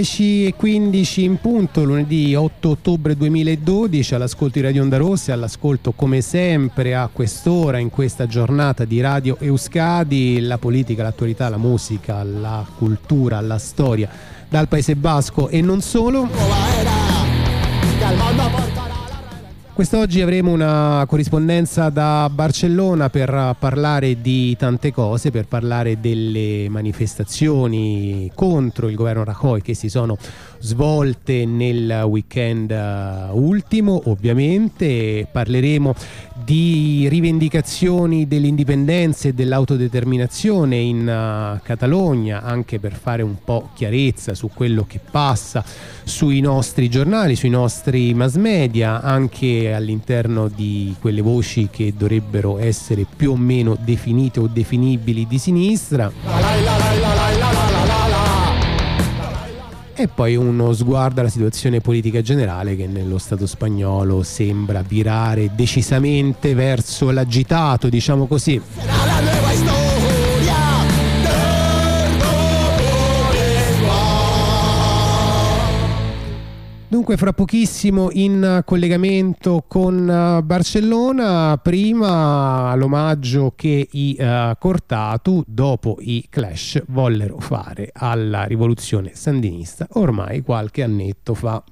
10 e 15 in punto, lunedì 8 ottobre 2012, all'ascolto di Radio Onda Rossa, all'ascolto come sempre a quest'ora, in questa giornata di Radio Euskadi, la politica, l'attualità, la musica, la cultura, la storia dal Paese Basco e non solo. Quest'oggi avremo una corrispondenza da Barcellona per parlare di tante cose, per parlare delle manifestazioni contro il governo Rajoy che si sono svolte nel weekend uh, ultimo. Ovviamente parleremo di rivendicazioni dell'indipendenza e dell'autodeterminazione in uh, Catalogna, anche per fare un po' chiarezza su quello che passa sui nostri giornali, sui nostri mass media, anche all'interno di quelle voci che dovrebbero essere più o meno definite o definibili di sinistra. E poi uno sguardo alla situazione politica generale che nello Stato spagnolo sembra virare decisamente verso l'agitato, diciamo così. Dunque fra pochissimo in collegamento con uh, Barcellona, prima l'omaggio che i uh, Cortatu dopo i Clash vollero fare alla rivoluzione sandinista ormai qualche annetto fa.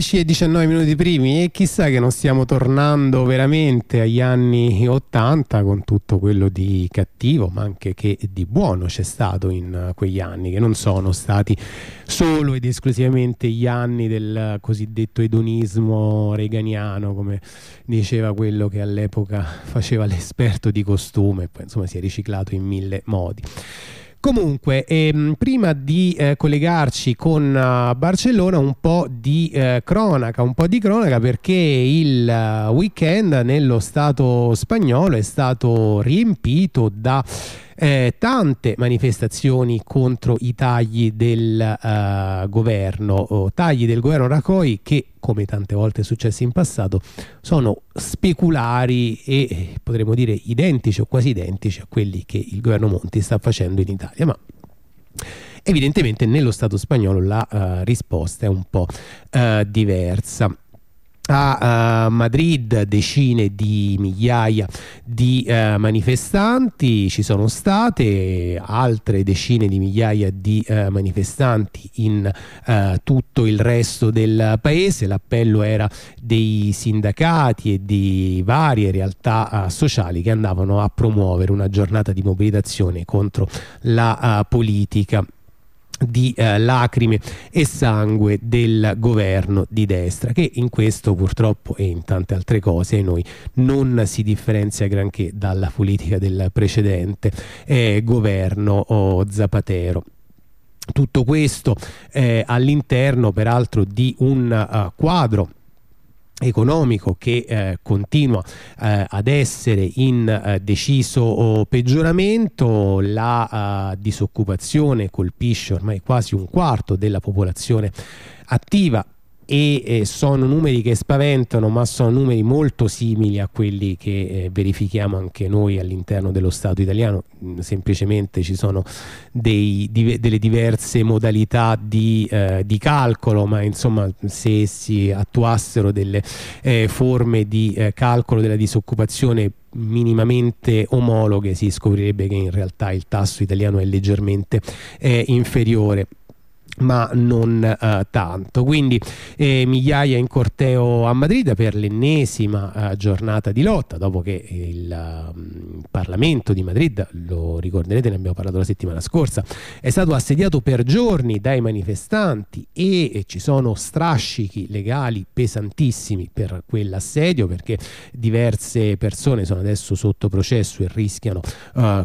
10 e 19 minuti primi e chissà che non stiamo tornando veramente agli anni 80 con tutto quello di cattivo ma anche che di buono c'è stato in quegli anni che non sono stati solo ed esclusivamente gli anni del cosiddetto edonismo reganiano come diceva quello che all'epoca faceva l'esperto di costume poi insomma si è riciclato in mille modi Comunque, ehm, prima di eh, collegarci con uh, Barcellona, un po' di eh, cronaca, un po' di cronaca perché il uh, weekend nello Stato spagnolo è stato riempito da eh, tante manifestazioni contro i tagli del uh, governo, oh, tagli del governo Rajoy che come tante volte è successo in passato sono speculari e eh, potremmo dire identici o quasi identici a quelli che il governo Monti sta facendo in Italia, ma evidentemente nello Stato spagnolo la uh, risposta è un po' uh, diversa a uh, Madrid decine di migliaia di uh, manifestanti, ci sono state altre decine di migliaia di uh, manifestanti in tutto il resto del paese, l'appello era dei sindacati e di varie realtà sociali che andavano a promuovere una giornata di mobilitazione contro la politica di eh, lacrime e sangue del governo di destra che in questo purtroppo e in tante altre cose noi non si differenzia granché dalla politica del precedente eh, governo oh, Zapatero. Tutto questo eh, all'interno peraltro di un uh, quadro economico che eh, continua eh, ad essere in eh, deciso peggioramento, la uh, disoccupazione colpisce ormai quasi un quarto della popolazione attiva e eh, sono numeri che spaventano ma sono numeri molto simili a quelli che eh, verifichiamo anche noi all'interno dello Stato italiano. Mm, semplicemente ci sono dei, di, delle diverse modalità di, eh, di, calcolo ma insomma se si attuassero delle eh, forme di eh, calcolo della disoccupazione minimamente omologhe si scoprirebbe che in realtà il tasso italiano è leggermente eh, inferiore ma non uh, tanto. Quindi eh, migliaia in corteo a Madrid per l'ennesima uh, giornata di lotta, dopo che il uh, Parlamento di Madrid, lo ricorderete, ne abbiamo parlato la settimana scorsa, è stato assediato per giorni dai manifestanti e, e ci sono strascichi legali pesantissimi per quell'assedio perché diverse persone sono adesso sotto processo e rischiano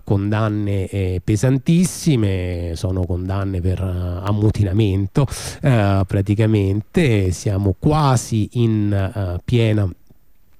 condanne eh, pesantissime, sono condanne per ammutinamento confinamento eh, praticamente siamo quasi in uh, piena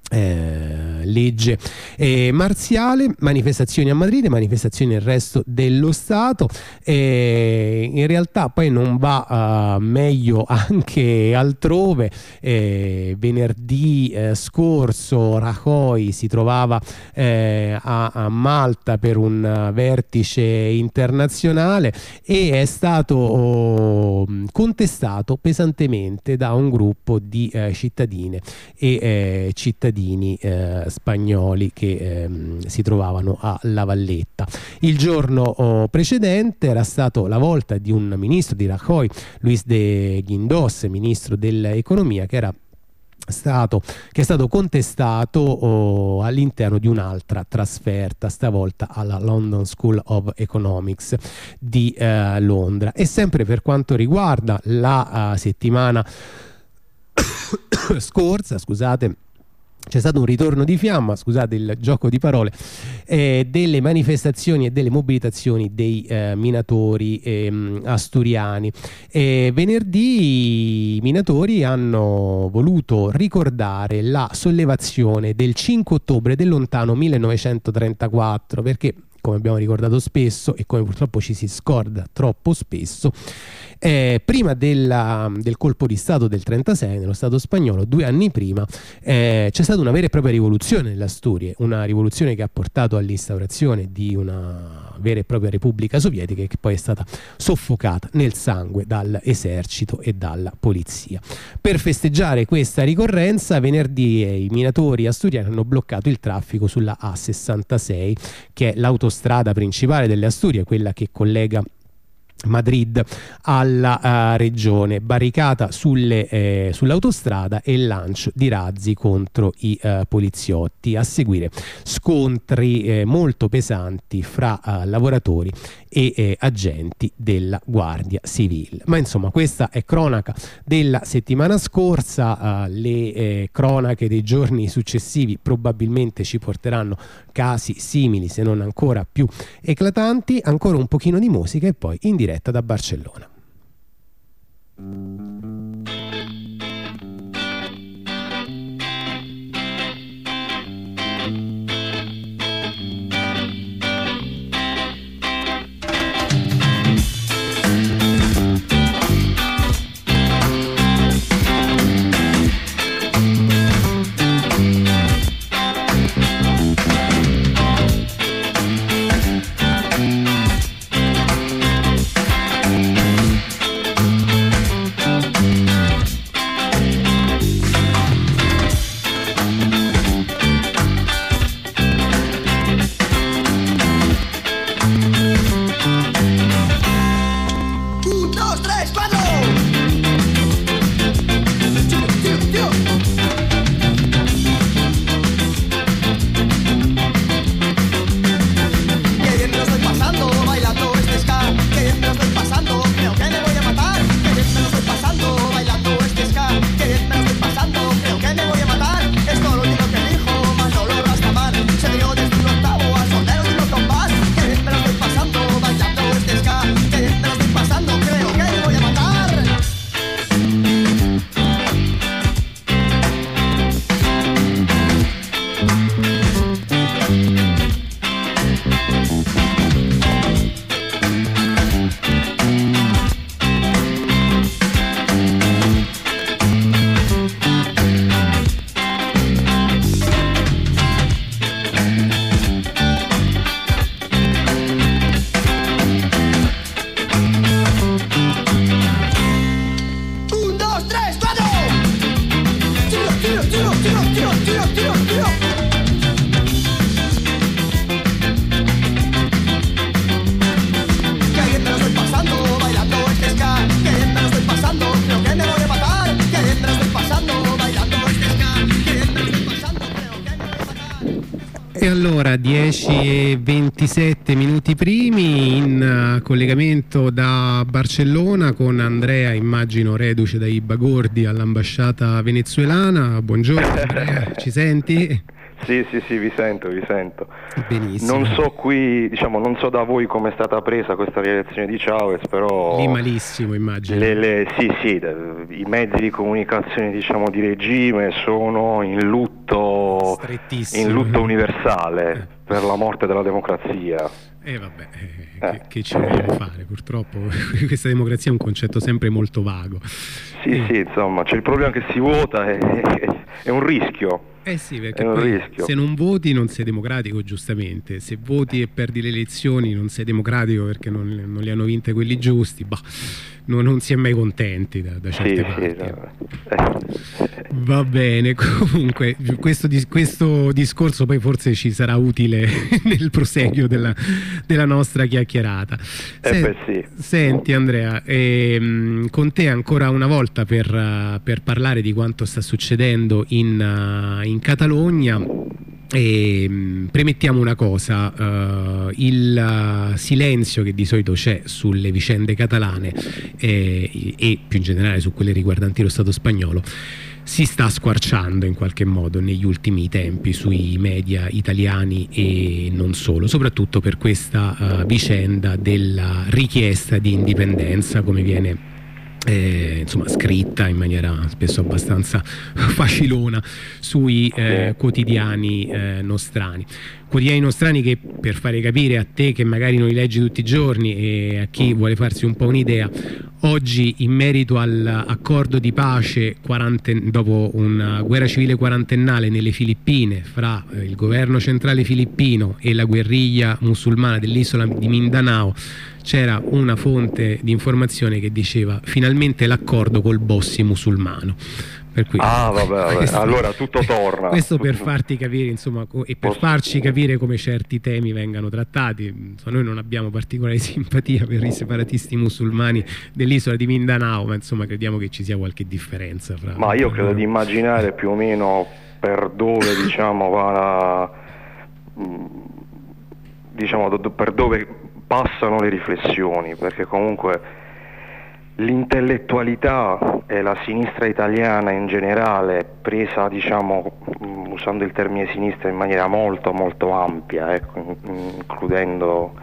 eh, legge eh, marziale, manifestazioni a Madrid, manifestazioni nel resto dello Stato. Eh, in realtà poi non va uh, meglio anche altrove. Eh, venerdì eh, scorso Rajoy si trovava eh, a, a, Malta per un vertice internazionale e è stato oh, contestato pesantemente da un gruppo di cittadine e cittadini cittadini eh, spagnoli che ehm, si trovavano a La Valletta. Il giorno oh, precedente era stato la volta di un ministro di Rajoy, Luis de Guindos, ministro dell'economia, che era Stato, che è stato contestato oh, all'interno di un'altra trasferta, stavolta alla London School of Economics di eh, Londra. E sempre per quanto riguarda la uh, settimana scorsa, scusate, c'è stato un ritorno di fiamma, scusate il gioco di parole, eh, delle manifestazioni e delle mobilitazioni dei eh, minatori eh, asturiani. venerdì i minatori hanno voluto ricordare la sollevazione del 5 ottobre del lontano 1934 perché come abbiamo ricordato spesso e come purtroppo ci si scorda troppo spesso, eh, prima della, del colpo di Stato del 36 nello Stato spagnolo, due anni prima, eh, c'è stata una vera e propria rivoluzione nella storia, una rivoluzione che ha portato all'instaurazione di una vera e propria Repubblica Sovietica che poi è stata soffocata nel sangue dall'esercito e dalla polizia. Per festeggiare questa ricorrenza, venerdì i minatori asturiani hanno bloccato il traffico sulla A66, che è l'autostrada principale delle Asturie, quella che collega Madrid alla uh, regione, barricata sulle, eh, sull'autostrada e lancio di razzi contro i uh, poliziotti. A seguire scontri eh, molto pesanti fra uh, lavoratori e eh, agenti della Guardia Civile. Ma insomma questa è cronaca della settimana scorsa, le cronache dei giorni successivi probabilmente ci porteranno casi simili se non ancora più eclatanti, ancora un pochino di musica e poi in da Barcellona. Collegamento da Barcellona con Andrea, immagino reduce dai Bagordi all'ambasciata venezuelana. Buongiorno Andrea, ci senti? Sì, sì, sì, vi sento, vi sento. Benissimo. Non so qui, diciamo, non so da voi come è stata presa questa rielezione di Chavez, però... Lì malissimo, immagino. Le, le, sì, sì, i mezzi di comunicazione, diciamo, di regime sono in lutto, in lutto universale eh. per la morte della democrazia. E eh, vabbè, eh, eh. Che, che, ci vogliamo fare? Purtroppo questa democrazia è un concetto sempre molto vago. Sì, eh. sì, insomma, c'è il problema che si vota, è, è, un rischio. Eh sì, perché se non voti non sei democratico, giustamente. Se voti e perdi le elezioni non sei democratico perché non, non le hanno vinte quelli giusti. Bah non, non, si è mai contenti da, da certe sì, parti. Sì, no. Va bene, comunque questo, questo, discorso poi forse ci sarà utile nel proseguio della, della nostra chiacchierata. Eh Sen beh, sì. Senti Andrea, ehm, con te ancora una volta per, per, parlare di quanto sta succedendo in, in Catalogna e, ehm, premettiamo una cosa, uh, il uh, silenzio che di solito c'è sulle vicende catalane eh, e più in generale su quelle riguardanti lo Stato spagnolo si sta squarciando in qualche modo negli ultimi tempi sui media italiani e non solo, soprattutto per questa uh, vicenda della richiesta di indipendenza come viene eh, insomma, scritta in maniera spesso abbastanza facilona sui eh, quotidiani eh, nostrani. Quotidiani nostrani che per fare capire a te che magari non li leggi tutti i giorni e a chi vuole farsi un po' un'idea, oggi in merito all'accordo di pace dopo una guerra civile quarantennale nelle Filippine fra eh, il governo centrale filippino e la guerriglia musulmana dell'isola di Mindanao c'era una fonte di informazione che diceva finalmente l'accordo col bossi musulmano Cui, ah, vabbè, vabbè. Questo, allora tutto torna. Questo per farti capire, insomma, e per farci capire come certi temi vengano trattati. Insomma, noi non abbiamo particolare simpatia per i separatisti musulmani dell'isola di Mindanao, ma insomma crediamo che ci sia qualche differenza. Fra, ma io credo di immaginare più o meno per dove diciamo va la, diciamo per dove passano le riflessioni, perché comunque l'intellettualità e la sinistra italiana in generale, presa diciamo, mm, usando il termine sinistra in maniera molto molto ampia, ecco, includendo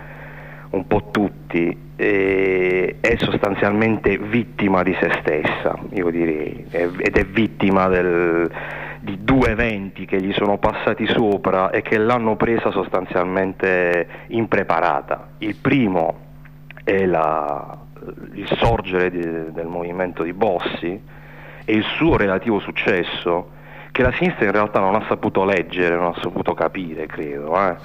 un po' tutti, è sostanzialmente vittima di se stessa, io direi, ed è vittima del, di due eventi che gli sono passati sopra e che l'hanno presa sostanzialmente impreparata. Il primo è la, il sorgere di, del movimento di Bossi e il suo relativo successo che la sinistra in realtà non ha saputo leggere, non ha saputo capire, credo. Eh.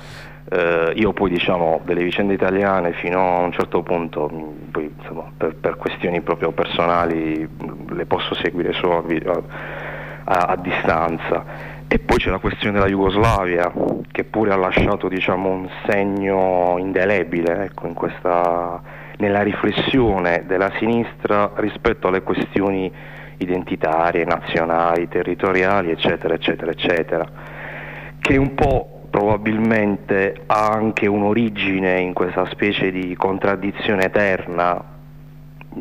Eh, io poi diciamo delle vicende italiane fino a un certo punto, poi, insomma, per, per, questioni proprio personali le posso seguire solo a, a, a distanza. E poi c'è la questione della Jugoslavia, che pure ha lasciato diciamo, un segno indelebile ecco, in questa nella riflessione della sinistra rispetto alle questioni identitarie, nazionali, territoriali, eccetera, eccetera, eccetera, che un po' probabilmente ha anche un'origine in questa specie di contraddizione eterna mh,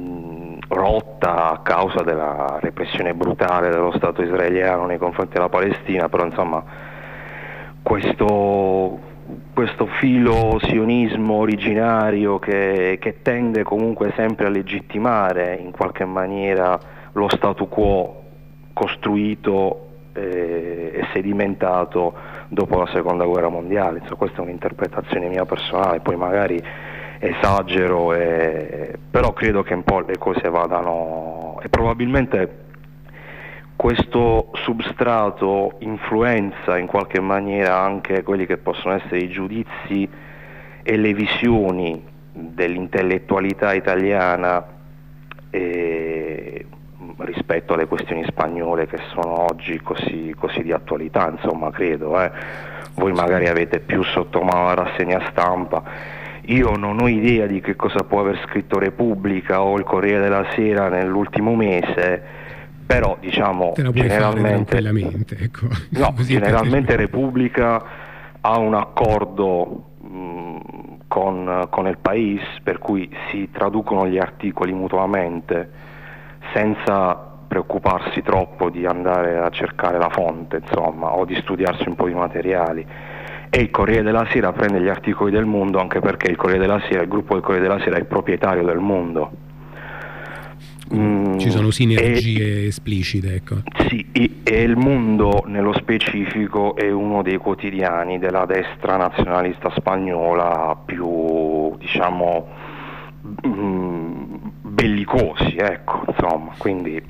rotta a causa della repressione brutale dello Stato israeliano nei confronti della Palestina, però insomma questo questo filo sionismo originario che, che, tende comunque sempre a legittimare in qualche maniera lo statu quo costruito eh, e sedimentato dopo la seconda guerra mondiale. Insomma, questa è un'interpretazione mia personale, poi magari esagero, e, però credo che un po' le cose vadano e probabilmente questo substrato influenza in qualche maniera anche quelli che possono essere i giudizi e le visioni dell'intellettualità italiana eh, rispetto alle questioni spagnole che sono oggi così, così di attualità, insomma credo. Eh. Voi magari avete più sotto mano la rassegna stampa. Io non ho idea di che cosa può aver scritto Repubblica o il Corriere della Sera nell'ultimo mese, però diciamo generalmente, ecco. no, generalmente Repubblica ha un accordo mh, con, con, il Paese per cui si traducono gli articoli mutuamente senza preoccuparsi troppo di andare a cercare la fonte insomma, o di studiarsi un po' di materiali e il Corriere della Sera prende gli articoli del Mondo anche perché il Corriere della Sera, il gruppo del Corriere della Sera è il proprietario del Mondo Mm, Ci sono sinergie e, esplicite. Ecco. Sì, e il mondo nello specifico è uno dei quotidiani della destra nazionalista spagnola più, diciamo, mm, bellicosi, ecco, insomma, quindi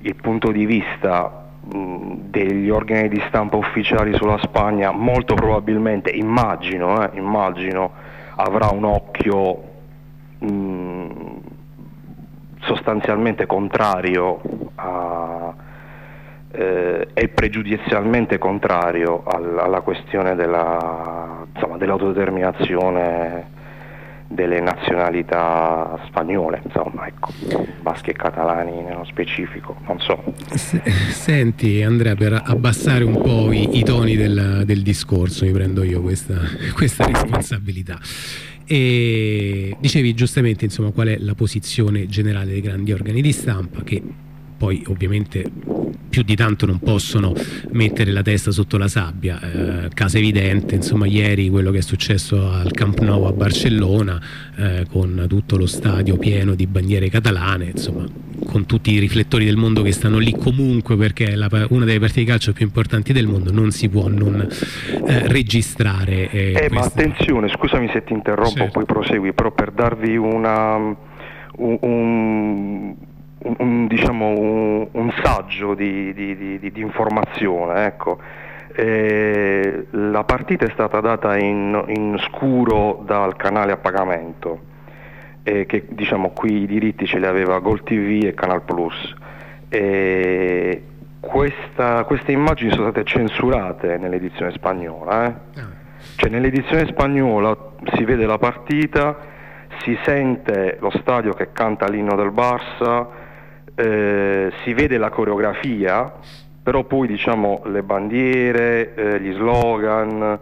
il punto di vista mm, degli organi di stampa ufficiali sulla Spagna molto probabilmente, immagino, eh, immagino avrà un occhio mh, sostanzialmente contrario a, eh, è pregiudizialmente contrario al, alla questione dell'autodeterminazione delle nazionalità spagnole, insomma, ecco, baschi e catalani nello specifico, non so. Senti Andrea, per abbassare un po' i, i toni del, del, discorso, mi prendo io questa, questa responsabilità. E dicevi giustamente insomma, qual è la posizione generale dei grandi organi di stampa che poi ovviamente più di tanto non possono mettere la testa sotto la sabbia. Eh, caso evidente, insomma, ieri quello che è successo al Camp Nou a Barcellona, eh, con tutto lo stadio pieno di bandiere catalane, insomma, con tutti i riflettori del mondo che stanno lì comunque perché è la, una delle partite di calcio più importanti del mondo, non si può non eh, registrare. Eh, eh ma attenzione, scusami se ti interrompo, certo. poi prosegui, però per darvi una, un, un un, un, diciamo, un, un saggio di, di, di, di informazione. Ecco. Eh, la partita è stata data in, in scuro dal canale a pagamento, eh, che diciamo qui i diritti ce li aveva Gol TV e Canal Plus. Eh, questa, queste immagini sono state censurate nell'edizione spagnola. Eh? Ah. Cioè, nell'edizione spagnola si vede la partita, si sente lo stadio che canta l'inno del Barça, eh, si vede la coreografia, però poi diciamo, le bandiere, eh, gli slogan,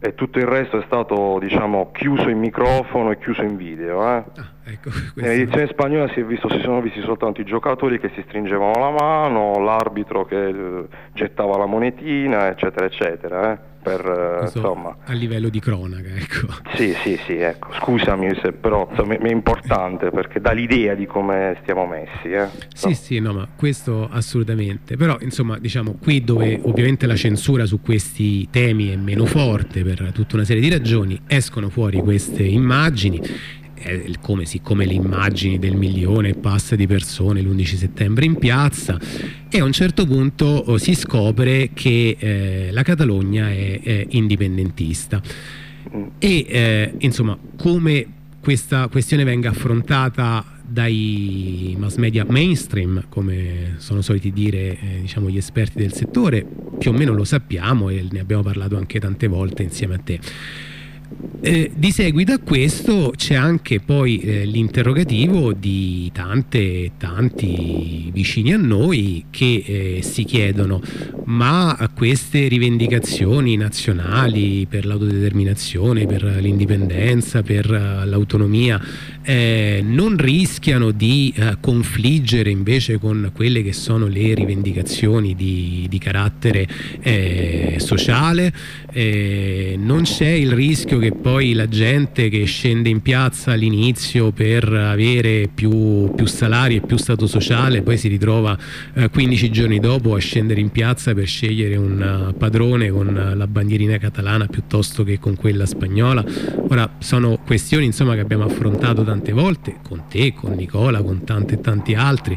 e tutto il resto è stato diciamo, chiuso in microfono e chiuso in video. Eh. Ah, ecco, Nell'edizione spagnola si, visto, si, sono visti soltanto i giocatori che si stringevano la mano, l'arbitro che eh, gettava la monetina, eccetera, eccetera. Eh per, insomma... a livello di cronaca. Ecco. Sì, sì, sì, ecco. scusami se però insomma, è importante perché dà l'idea di come stiamo messi. Eh. Sì, no. sì, no, ma questo assolutamente. Però insomma, diciamo, qui dove ovviamente la censura su questi temi è meno forte per tutta una serie di ragioni, escono fuori queste immagini come, siccome le immagini del milione e passa di persone l'11 settembre in piazza e a un certo punto oh, si scopre che eh, la Catalogna è, è indipendentista e eh, insomma come questa questione venga affrontata dai mass media mainstream, come sono soliti dire eh, diciamo, gli esperti del settore, più o meno lo sappiamo e ne abbiamo parlato anche tante volte insieme a te. Eh, di seguito a questo c'è anche poi eh, l'interrogativo di tante tanti vicini a noi che eh, si chiedono ma queste rivendicazioni nazionali per l'autodeterminazione, per l'indipendenza, per uh, l'autonomia eh, non rischiano di uh, confliggere invece con quelle che sono le rivendicazioni di, di carattere eh, sociale? non c'è il rischio che poi la gente che scende in piazza all'inizio per avere più, più, salari e più stato sociale poi si ritrova eh, 15 giorni dopo a scendere in piazza per scegliere un padrone con la bandierina catalana piuttosto che con quella spagnola. Ora sono questioni insomma, che abbiamo affrontato tante volte con te, con Nicola, con tanti e tanti altri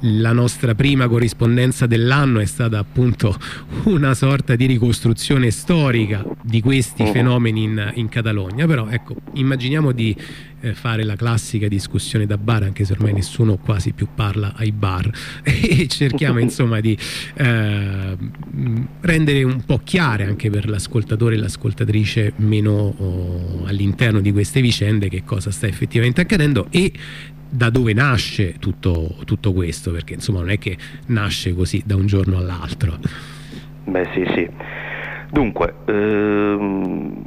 la nostra prima corrispondenza dell'anno è stata appunto una sorta di ricostruzione storica di questi oh. fenomeni in, in Catalogna, però ecco, immaginiamo di eh, fare la classica discussione da bar, anche se ormai nessuno quasi più parla ai bar, e cerchiamo insomma di eh, rendere un po' chiare anche per l'ascoltatore e l'ascoltatrice meno oh, all'interno di queste vicende che cosa sta effettivamente accadendo e da dove nasce tutto, tutto, questo, perché insomma non è che nasce così da un giorno all'altro. Beh sì sì, dunque ehm,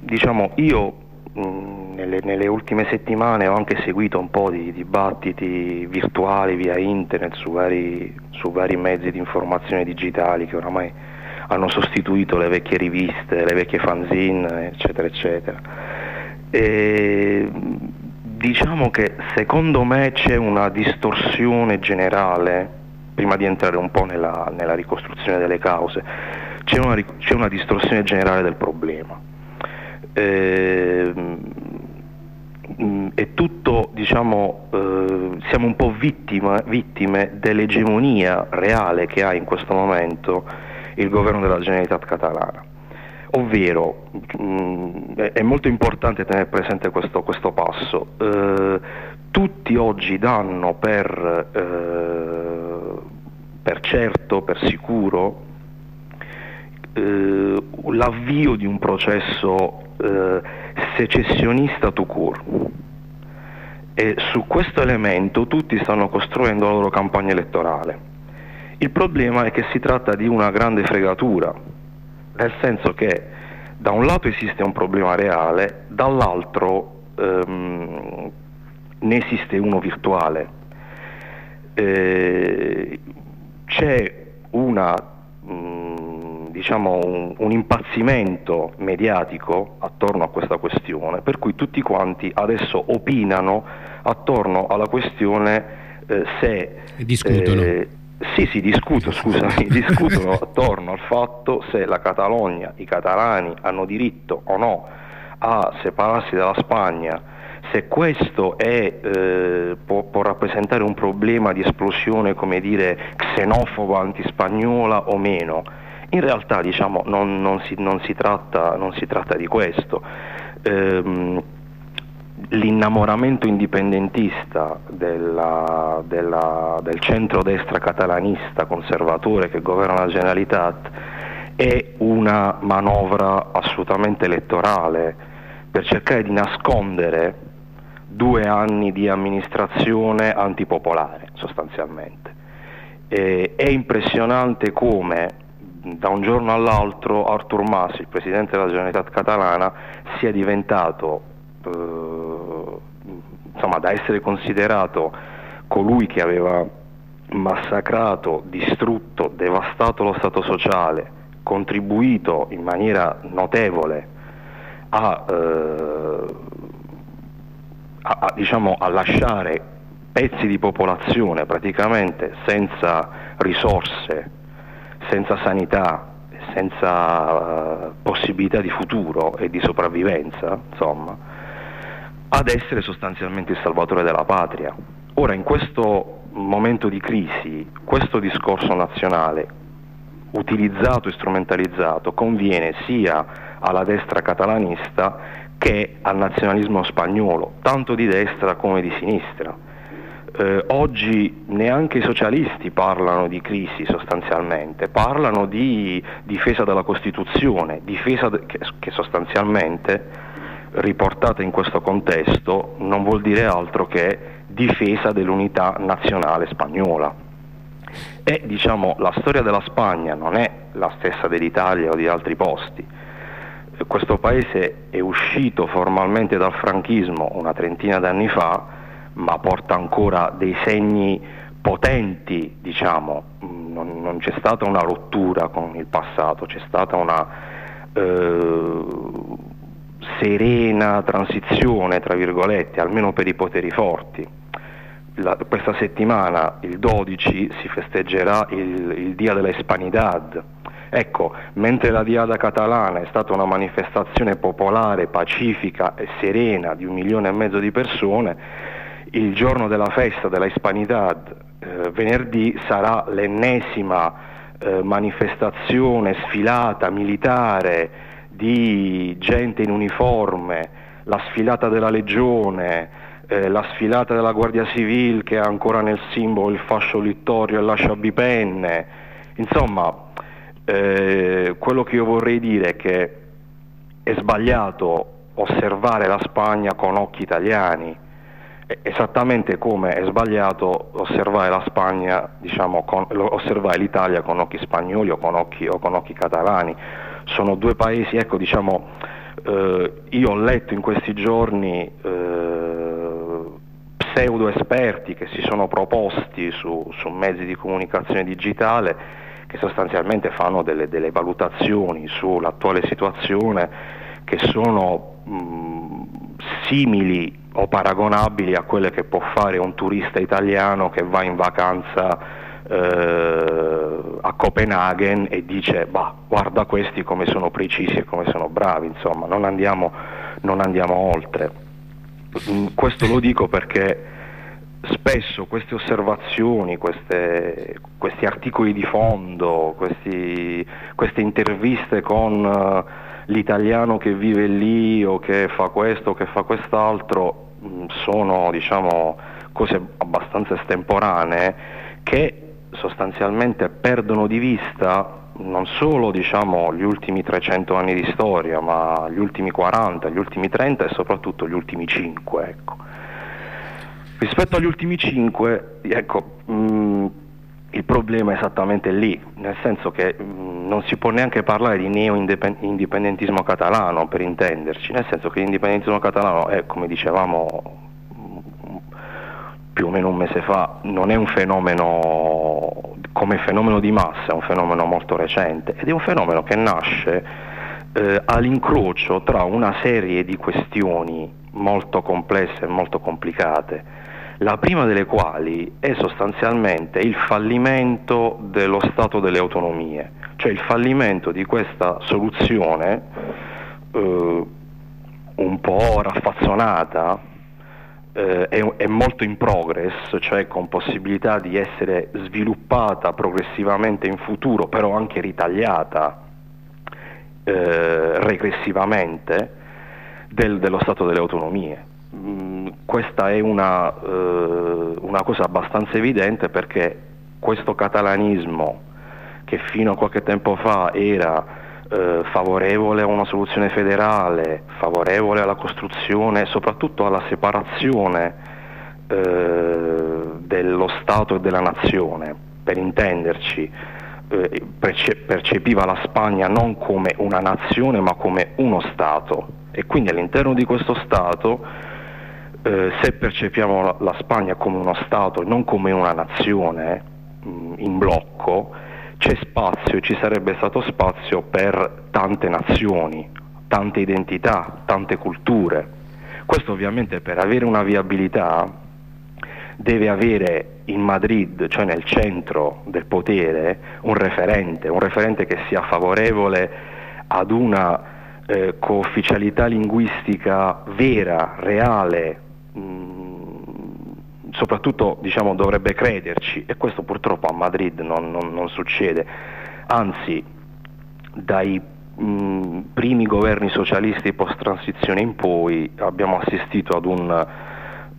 diciamo io mm, nelle, nelle, ultime settimane ho anche seguito un po' di dibattiti virtuali via internet su vari, su vari mezzi di informazione digitali che oramai hanno sostituito le vecchie riviste, le vecchie fanzine eccetera eccetera. E, Diciamo che secondo me c'è una distorsione generale, prima di entrare un po' nella, nella ricostruzione delle cause, c'è una, c'è una, distorsione generale del problema. Eh, è tutto, diciamo, eh, siamo un po' vittime, vittime dell'egemonia reale che ha in questo momento il governo della Generalitat catalana ovvero mh, mm, è molto importante tenere presente questo, questo passo, eh, tutti oggi danno per, eh, per certo, per sicuro, eh, l'avvio di un processo eh, secessionista to court. E su questo elemento tutti stanno costruendo la loro campagna elettorale. Il problema è che si tratta di una grande fregatura, nel senso che da un lato esiste un problema reale, dall'altro ehm, ne esiste uno virtuale. Eh, c'è una, mh, mm, diciamo un, un, impazzimento mediatico attorno a questa questione, per cui tutti quanti adesso opinano attorno alla questione eh, se... Discutono. Eh, sì, si discutono, scusami, discutono attorno al fatto se la Catalogna, i catalani hanno diritto o no a separarsi dalla Spagna, se questo è, eh, può, può, rappresentare un problema di esplosione, come dire, xenofoba, antispagnola o meno. In realtà diciamo, non, non, si, non, si tratta, non, si, tratta, di questo. Ehm, l'innamoramento indipendentista della, della, del centrodestra catalanista conservatore che governa la Generalitat è una manovra assolutamente elettorale per cercare di nascondere due anni di amministrazione antipopolare sostanzialmente. E, è impressionante come da un giorno all'altro Artur Mas, il presidente della Generalitat catalana, sia diventato eh, insomma, da essere considerato colui che aveva massacrato, distrutto, devastato lo Stato sociale, contribuito in maniera notevole a, eh, a, a, diciamo, a lasciare pezzi di popolazione praticamente senza risorse, senza sanità, senza uh, possibilità di futuro e di sopravvivenza, insomma, ad essere sostanzialmente il salvatore della patria. Ora, in questo momento di crisi, questo discorso nazionale, utilizzato e strumentalizzato, conviene sia alla destra catalanista che al nazionalismo spagnolo, tanto di destra come di sinistra. Eh, oggi neanche i socialisti parlano di crisi sostanzialmente, parlano di difesa della Costituzione, difesa che sostanzialmente riportata in questo contesto non vuol dire altro che difesa dell'unità nazionale spagnola. E diciamo la storia della Spagna non è la stessa dell'Italia o di altri posti. Questo paese è uscito formalmente dal franchismo una trentina d'anni fa, ma porta ancora dei segni potenti, diciamo. non, non c'è stata una rottura con il passato, c'è stata una eh, serena transizione, tra virgolette, almeno per i poteri forti. La, questa settimana, il 12, si festeggerà il, il Dia della Hispanidad. Ecco, mentre la Diada catalana è stata una manifestazione popolare, pacifica e serena di un milione e mezzo di persone, il giorno della festa della Hispanidad, eh, venerdì, sarà l'ennesima eh, manifestazione sfilata militare di gente in uniforme, la sfilata della legione, eh, la sfilata della Guardia Civile che ha ancora nel simbolo il fascio littorio e la sciabipenne. Insomma, eh, quello che io vorrei dire è che è sbagliato osservare la Spagna con occhi italiani, esattamente come è sbagliato osservare la Spagna, diciamo, con, osservare l'Italia con occhi spagnoli o con occhi, o con occhi catalani sono due paesi, ecco diciamo, eh, io ho letto in questi giorni eh, pseudo esperti che si sono proposti su, su, mezzi di comunicazione digitale che sostanzialmente fanno delle, delle valutazioni sull'attuale situazione che sono mh, simili o paragonabili a quelle che può fare un turista italiano che va in vacanza a Copenaghen e dice bah, guarda questi come sono precisi e come sono bravi, insomma non andiamo, non andiamo oltre. Mm, questo lo dico perché spesso queste osservazioni, queste, questi articoli di fondo, questi, queste interviste con uh, l'italiano che vive lì o che fa questo o che fa quest'altro mm, sono diciamo, cose abbastanza estemporanee che sostanzialmente perdono di vista non solo diciamo, gli ultimi 300 anni di storia, ma gli ultimi 40, gli ultimi 30 e soprattutto gli ultimi 5. Ecco. Rispetto agli ultimi 5, ecco, mh, mm, il problema è esattamente lì, nel senso che mh, mm, non si può neanche parlare di neo-indipendentismo catalano per intenderci, nel senso che l'indipendentismo catalano è, come dicevamo più o meno un mese fa, non è un fenomeno come fenomeno di massa, è un fenomeno molto recente ed è un fenomeno che nasce eh, all'incrocio tra una serie di questioni molto complesse e molto complicate, la prima delle quali è sostanzialmente il fallimento dello Stato delle autonomie, cioè il fallimento di questa soluzione eh, un po' raffazzonata eh, è, è, molto in progress, cioè con possibilità di essere sviluppata progressivamente in futuro, però anche ritagliata eh, regressivamente del, dello Stato delle autonomie. mh, questa è una, eh, una cosa abbastanza evidente perché questo catalanismo che fino a qualche tempo fa era eh, favorevole a una soluzione federale, favorevole alla costruzione, soprattutto alla separazione eh, dello Stato e della nazione, per intenderci, eh, percepiva la Spagna non come una nazione ma come uno Stato. E quindi all'interno di questo Stato eh, se percepiamo la, la, Spagna come uno Stato e non come una nazione mh, mm, in blocco, c'è spazio e ci sarebbe stato spazio per tante nazioni, tante identità, tante culture. Questo ovviamente per avere una viabilità deve avere in Madrid, cioè nel centro del potere, un referente, un referente che sia favorevole ad una eh, coufficialità linguistica vera, reale, mh, soprattutto diciamo, dovrebbe crederci e questo purtroppo a Madrid non, non, non succede, anzi dai mh, primi governi socialisti post-transizione in poi abbiamo assistito ad un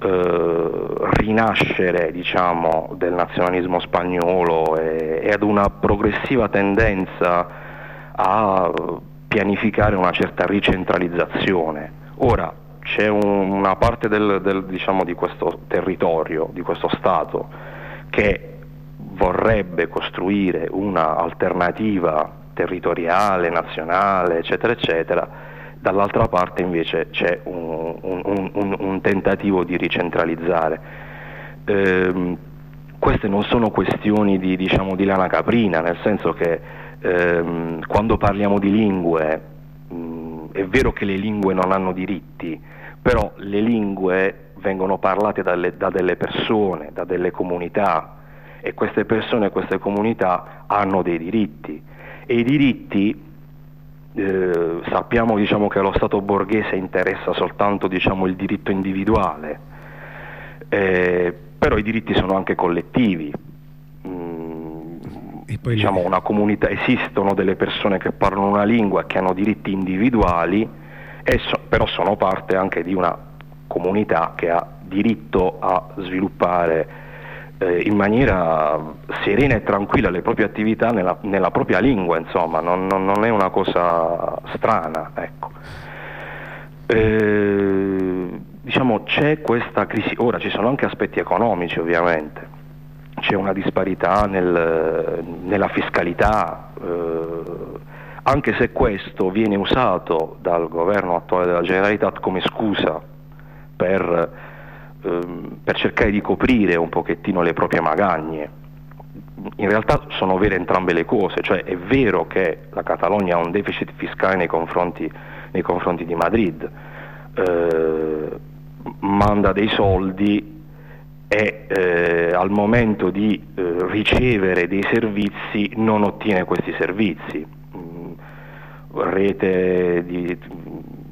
eh, rinascere diciamo, del nazionalismo spagnolo e, e, ad una progressiva tendenza a pianificare una certa ricentralizzazione. Ora c'è un, una parte del, del, diciamo, di questo territorio, di questo Stato, che vorrebbe costruire un'alternativa territoriale, nazionale, eccetera, eccetera, dall'altra parte invece c'è un, un, un, tentativo di ricentralizzare. Ehm, queste non sono questioni di, diciamo, di, lana caprina, nel senso che ehm, quando parliamo di lingue mh, è vero che le lingue non hanno diritti, però le lingue vengono parlate dalle, da delle persone, da delle comunità e queste persone e queste comunità hanno dei diritti e i diritti eh, sappiamo diciamo, che allo Stato borghese interessa soltanto diciamo, il diritto individuale, eh, però i diritti sono anche collettivi. Mm, diciamo, una comunità, esistono delle persone che parlano una lingua e che hanno diritti individuali, so, però sono parte anche di una comunità che ha diritto a sviluppare eh, in maniera serena e tranquilla le proprie attività nella, nella propria lingua, insomma, non, non, non, è una cosa strana. Ecco. Eh, diciamo c'è questa crisi, ora ci sono anche aspetti economici ovviamente, c'è una disparità nel, nella fiscalità, eh, anche se questo viene usato dal governo attuale della Generalitat come scusa per ehm, per cercare di coprire un pochettino le proprie magagne. In realtà sono vere entrambe le cose, cioè è vero che la Catalogna ha un deficit fiscale nei confronti, nei confronti di Madrid, eh, manda dei soldi e eh, al momento di eh, ricevere dei servizi non ottiene questi servizi. Rete, di,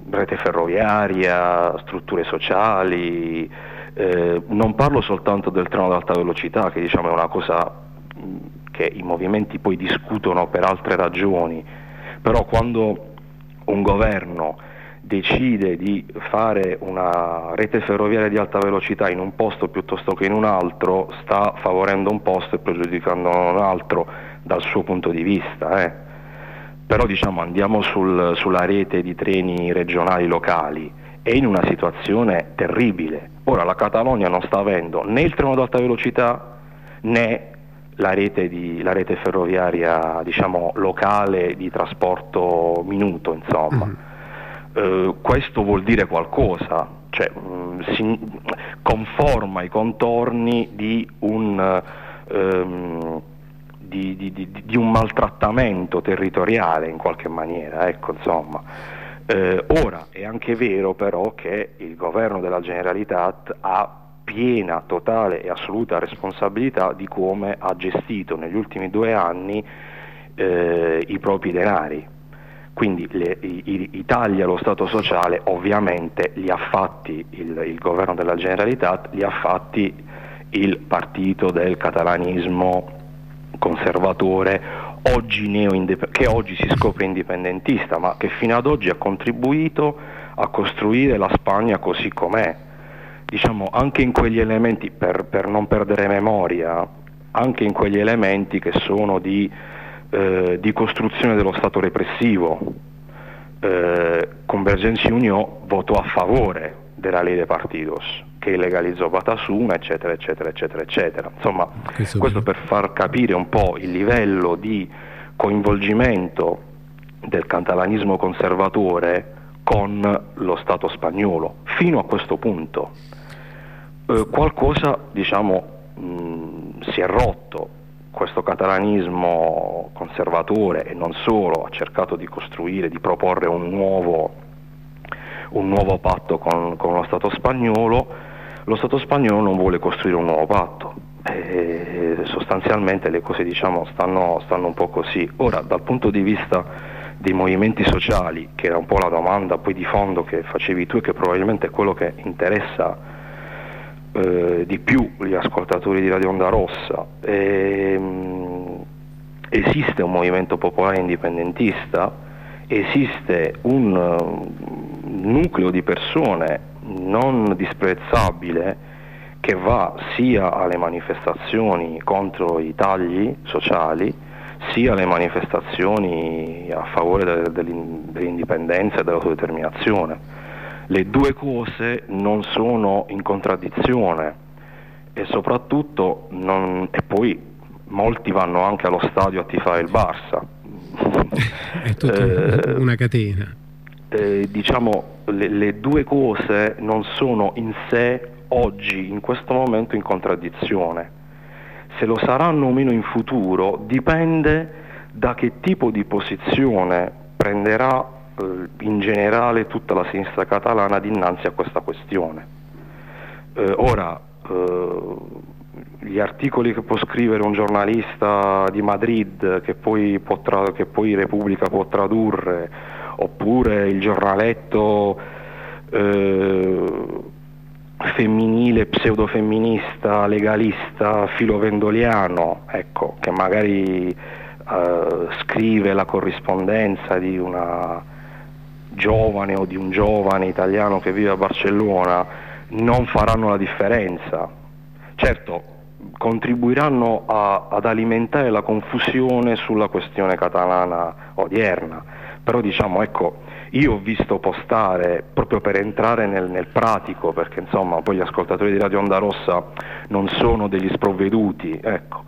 rete ferroviaria, strutture sociali, eh, non parlo soltanto del treno ad alta velocità, che diciamo, è una cosa che i movimenti poi discutono per altre ragioni, però quando un governo decide di fare una rete ferroviaria di alta velocità in un posto piuttosto che in un altro, sta favorendo un posto e pregiudicando un altro dal suo punto di vista. Eh. Però diciamo, andiamo sul, sulla rete di treni regionali locali è in una situazione terribile. Ora la Catalogna non sta avendo né il treno ad alta velocità né la rete, di, la rete ferroviaria diciamo, locale di trasporto minuto, insomma. Mm. Eh, questo vuol dire qualcosa, cioè, mh, mm, si conforma i contorni di un, ehm, di, di, di un maltrattamento territoriale in qualche maniera, ecco, insomma. Eh, ora è anche vero però che il governo della Generalitat ha piena, totale e assoluta responsabilità di come ha gestito negli ultimi due anni eh, i propri denari. Quindi le, i, i, tagli allo Stato sociale ovviamente li ha fatti il, il governo della Generalitat, li ha fatti il partito del catalanismo conservatore oggi che oggi si scopre indipendentista, ma che fino ad oggi ha contribuito a costruire la Spagna così com'è. diciamo anche in quegli elementi, per, per non perdere memoria, anche in quegli elementi che sono di, eh, di costruzione dello Stato repressivo. Eh, Convergenza Union votò a favore della legge partidos che legalizzò Batasuna, eccetera, eccetera, eccetera, eccetera. Insomma, questo, questo per far capire un po' il livello di coinvolgimento del catalanismo conservatore con lo Stato spagnolo, fino a questo punto. Eh, qualcosa, diciamo, mh, si è rotto, questo catalanismo conservatore e non solo ha cercato di costruire, di proporre un nuovo, un nuovo patto con, con, lo Stato spagnolo, lo Stato spagnolo non vuole costruire un nuovo patto. E sostanzialmente le cose diciamo, stanno, stanno un po' così. Ora, dal punto di vista dei movimenti sociali, che era un po' la domanda poi di fondo che facevi tu e che probabilmente è quello che interessa eh, di più gli ascoltatori di Radio Onda Rossa. E, ehm, esiste un movimento popolare indipendentista, esiste un uh, nucleo di persone non disprezzabile che va sia alle manifestazioni contro i tagli sociali, sia le manifestazioni a favore dell'indipendenza e dell'autodeterminazione. Le due cose non sono in contraddizione e soprattutto non, e poi molti vanno anche allo stadio a tifare il Barça. È tutta eh, una catena. Eh, diciamo le, le due cose non sono in sé oggi, in questo momento, in contraddizione se lo saranno o meno in futuro dipende da che tipo di posizione prenderà eh, in generale tutta la sinistra catalana dinanzi a questa questione. Eh, ora, eh, gli articoli che può scrivere un giornalista di Madrid che poi, tra- che poi Repubblica può tradurre, oppure il giornaletto eh, femminile, pseudofemminista, legalista, filovendoliano, ecco, che magari eh, scrive la corrispondenza di una giovane o di un giovane italiano che vive a Barcellona, non faranno la differenza. Certo, contribuiranno a, ad alimentare la confusione sulla questione catalana odierna, però diciamo, ecco, io ho visto postare, proprio per entrare nel, nel, pratico, perché insomma poi gli ascoltatori di Radio Onda Rossa non sono degli sprovveduti, ecco.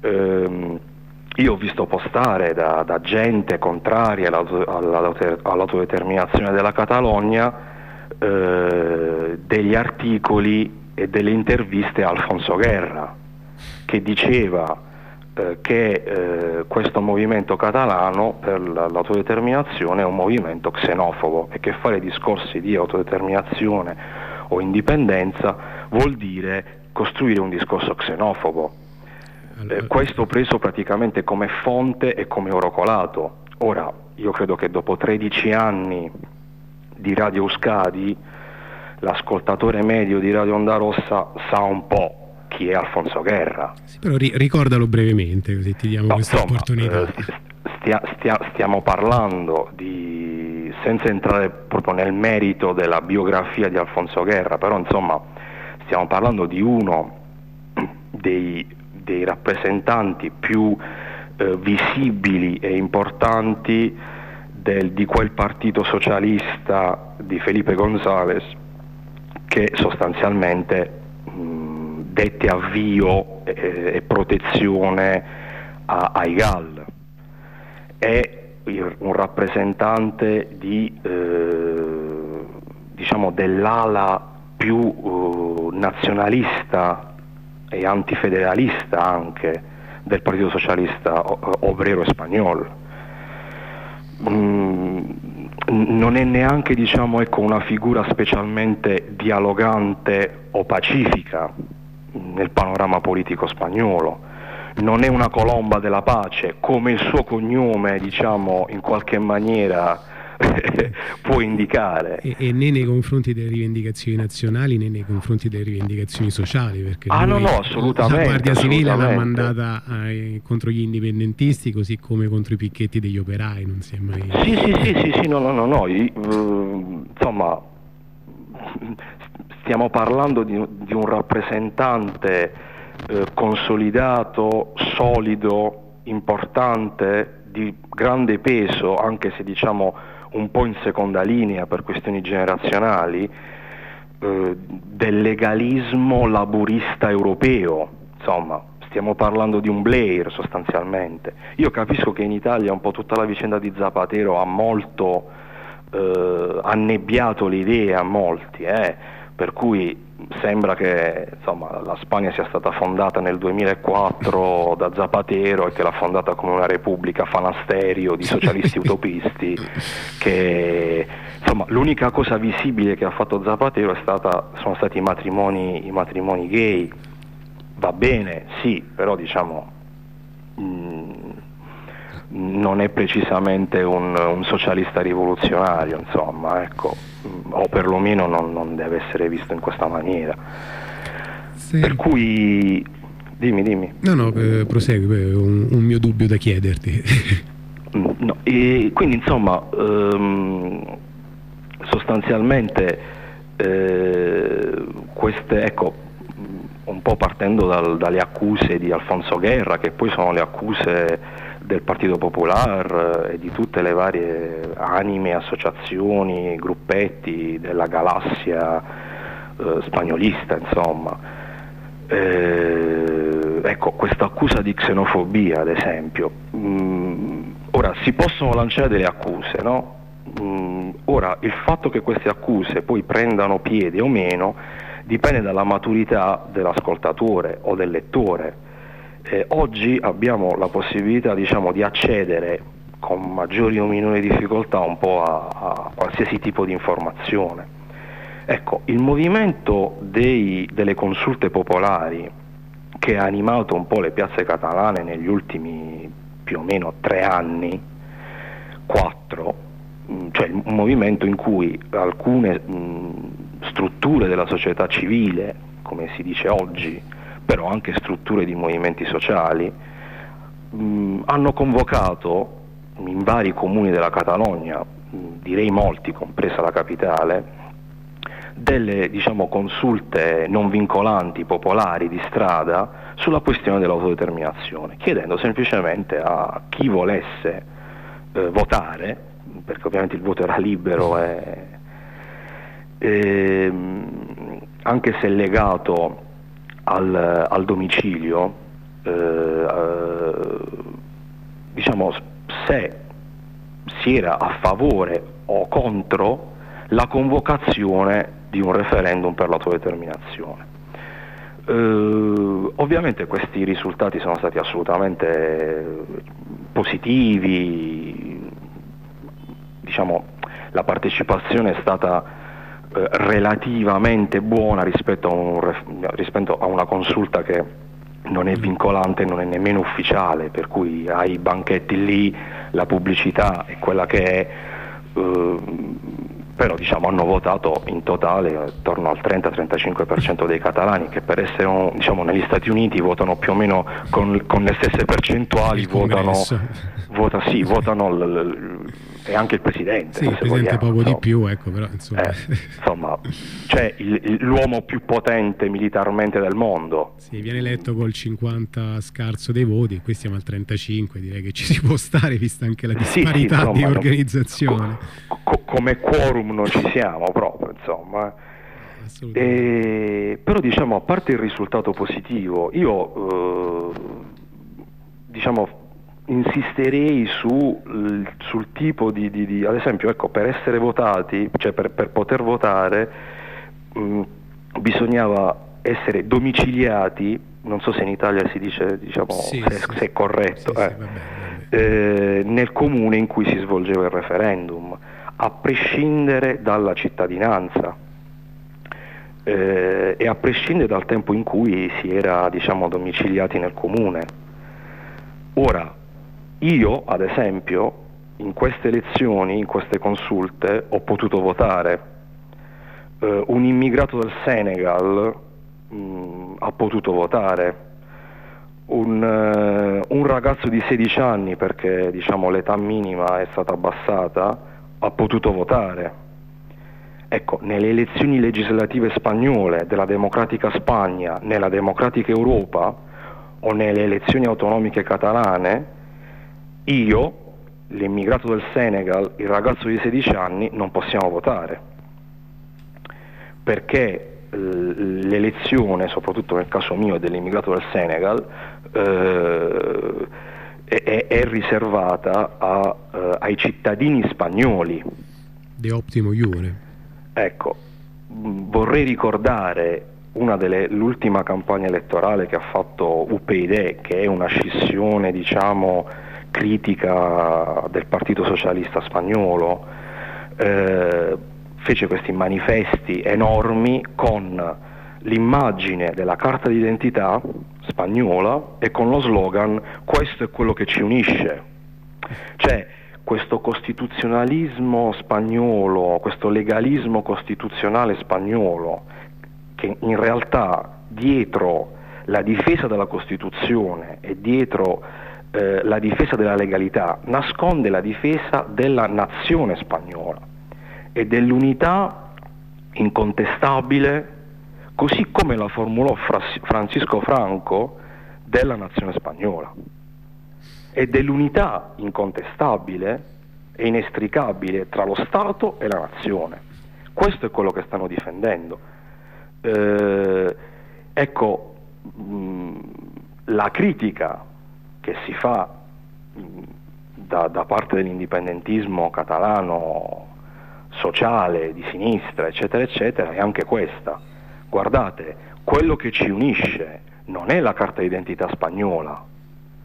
ehm, io ho visto postare da, da gente contraria all'autodeterminazione della Catalogna eh, degli articoli e delle interviste a Alfonso Guerra, che diceva eh, che eh, questo movimento catalano per l'autodeterminazione è un movimento xenofobo e che fare discorsi di autodeterminazione o indipendenza vuol dire costruire un discorso xenofobo. Eh, questo preso praticamente come fonte e come orocolato. Ora, io credo che dopo 13 anni di Radio Euskadi, l'ascoltatore medio di Radio Onda Rossa sa un po' chi è Alfonso Guerra. Sì, però ri- ricordalo brevemente, così ti diamo no, questa insomma, opportunità. Eh, stia, stia, stiamo parlando di, senza entrare proprio nel merito della biografia di Alfonso Guerra, però insomma stiamo parlando di uno dei, dei rappresentanti più eh, visibili e importanti del, di quel partito socialista di Felipe González che sostanzialmente dette avvio eh, e protezione a, ai GAL. È un rappresentante di, eh, diciamo dell'ala più uh, nazionalista e antifederalista anche del Partito Socialista Obrero Spagnolo. Mm, non è neanche diciamo, ecco, una figura specialmente dialogante o pacifica, nel panorama politico spagnolo. Non è una colomba della pace, come il suo cognome, diciamo, in qualche maniera può indicare. E, e, né nei confronti delle rivendicazioni nazionali né nei confronti delle rivendicazioni sociali. Perché ah, no, no, assolutamente. La Guardia Civile l'ha mandata eh, contro gli indipendentisti, così come contro i picchetti degli operai. Non si è mai. Sì, sì, sì, sì, sì no, no, no, no. I, uh, insomma stiamo parlando di, di un rappresentante eh, consolidato, solido, importante, di grande peso, anche se diciamo un po' in seconda linea per questioni generazionali, eh, del legalismo laburista europeo, insomma, stiamo parlando di un Blair sostanzialmente. Io capisco che in Italia un po' tutta la vicenda di Zapatero ha molto eh, annebbiato le idee a molti, eh, per cui sembra che insomma, la Spagna sia stata fondata nel 2004 da Zapatero e che l'ha fondata come una repubblica fanasterio di socialisti utopisti che insomma, l'unica cosa visibile che ha fatto Zapatero stata, sono stati i matrimoni, i matrimoni, gay. Va bene, sì, però diciamo mh, mm, non è precisamente un, un socialista rivoluzionario, insomma, ecco, o perlomeno non, non, deve essere visto in questa maniera. Sì. Per cui, dimmi, dimmi. No, no, eh, prosegui, un, un, mio dubbio da chiederti. no, quindi, insomma, ehm, sostanzialmente eh, queste, ecco, un po' partendo dal, dalle accuse di Alfonso Guerra, che poi sono le accuse del Partito Popolare eh, e di tutte le varie anime, associazioni, gruppetti della galassia eh, spagnolista, insomma. Eh, ecco, questa accusa di xenofobia, ad esempio. Mm, ora, si possono lanciare delle accuse, no? Mm, ora, il fatto che queste accuse poi prendano piede o meno dipende dalla maturità dell'ascoltatore o del lettore eh, oggi abbiamo la possibilità diciamo, di accedere con maggiori o minori difficoltà un po' a, a qualsiasi tipo di informazione. Ecco, il movimento dei, delle consulte popolari che ha animato un po' le piazze catalane negli ultimi più o meno tre anni, quattro, mm, cioè un movimento in cui alcune mh, mm, strutture della società civile, come si dice oggi, però anche strutture di movimenti sociali, mh, hanno convocato in vari comuni della Catalogna, mh, direi molti, compresa la capitale, delle diciamo, consulte non vincolanti, popolari, di strada sulla questione dell'autodeterminazione, chiedendo semplicemente a chi volesse eh, votare, perché ovviamente il voto era libero e, e anche se legato al, al domicilio, eh, eh, diciamo, se si era a favore o contro la convocazione di un referendum per l'autodeterminazione. Uh, ovviamente questi risultati sono stati assolutamente positivi, diciamo, la partecipazione è stata eh, relativamente buona rispetto a, un, rispetto a, una consulta che non è vincolante, non è nemmeno ufficiale, per cui hai i banchetti lì, la pubblicità è quella che è, eh, però diciamo, hanno votato in totale attorno al 30-35% dei catalani che per essere un, diciamo, negli Stati Uniti votano più o meno con, con le stesse percentuali, votano, vota, sì, votano l, l, e anche il Presidente. Sì, il Presidente vogliamo, poco insomma. di più, ecco, però insomma. Eh, insomma c'è il, l'uomo più potente militarmente del mondo. Sì, viene eletto col 50 scarso dei voti, qui siamo al 35, direi che ci si può stare vista anche la disparità sì, sì, insomma, di organizzazione. Co- come quorum non ci siamo proprio, insomma. E, però diciamo, a parte il risultato positivo, io eh, diciamo, insisterei su, sul tipo di, di, di, ad esempio, ecco, per essere votati, cioè per, per poter votare, mh, bisognava essere domiciliati, non so se in Italia si dice, diciamo, sì, se, sì. se, è corretto, sì, eh, vabbè, vabbè. Eh, nel comune in cui si svolgeva il referendum a prescindere dalla cittadinanza eh, e a prescindere dal tempo in cui si era diciamo, domiciliati nel comune. Ora, io ad esempio in queste elezioni, in queste consulte, ho potuto votare. Eh, un immigrato del Senegal mh, mm, ha potuto votare. Un, uh, un, ragazzo di 16 anni, perché diciamo, l'età minima è stata abbassata, ha potuto votare. Ecco, nelle elezioni legislative spagnole, della democratica Spagna, nella democratica Europa o nelle elezioni autonomiche catalane, io, l'immigrato del Senegal, il ragazzo di 16 anni, non possiamo votare. Perché l'elezione, soprattutto nel caso mio dell'immigrato del Senegal, eh, è, è, riservata a, eh, ai cittadini spagnoli. De ottimo iure. Ecco, vorrei ricordare una delle, l'ultima campagna elettorale che ha fatto UPyD, che è una scissione diciamo, critica del Partito Socialista Spagnolo, eh, fece questi manifesti enormi con l'immagine della carta d'identità spagnola e con lo slogan questo è quello che ci unisce. Cioè, questo costituzionalismo spagnolo, questo legalismo costituzionale spagnolo, che in realtà dietro la difesa della Costituzione e dietro eh, la difesa della legalità nasconde la difesa della nazione spagnola e dell'unità incontestabile, così come la formulò Francisco Franco, della nazione spagnola e dell'unità incontestabile e inestricabile tra lo Stato e la nazione. Questo è quello che stanno difendendo. Eh, ecco, mh, la critica che si fa mh, da, da parte dell'indipendentismo catalano sociale, di sinistra, eccetera, eccetera, è anche questa. Guardate, quello che ci unisce non è la carta d'identità spagnola,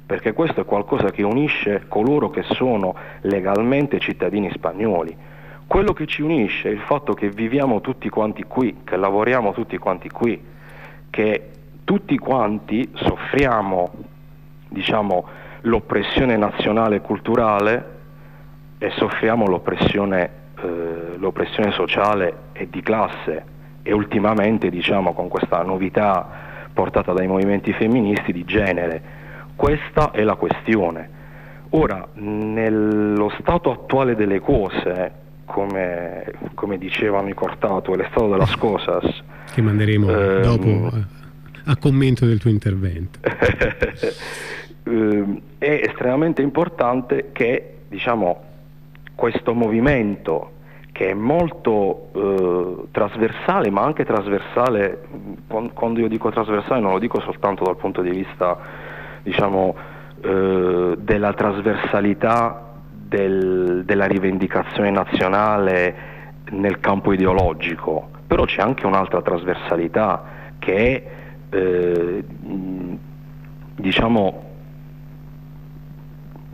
perché questo è qualcosa che unisce coloro che sono legalmente cittadini spagnoli. Quello che ci unisce è il fatto che viviamo tutti quanti qui, che lavoriamo tutti quanti qui, che tutti quanti soffriamo diciamo, l'oppressione nazionale e culturale e soffriamo l'oppressione, eh, l'oppressione sociale e di classe. E ultimamente diciamo, con questa novità portata dai movimenti femministi di genere. Questa è la questione. Ora, nello stato attuale delle cose, come, come dicevano i Cortato, è stato della Scosas... Che manderemo ehm, dopo eh, a commento del tuo intervento. Ehm, è estremamente importante che diciamo, questo movimento che è molto eh, trasversale, ma anche trasversale, quando io dico trasversale non lo dico soltanto dal punto di vista diciamo, eh, della trasversalità del, della rivendicazione nazionale nel campo ideologico, però c'è anche un'altra trasversalità che è eh, diciamo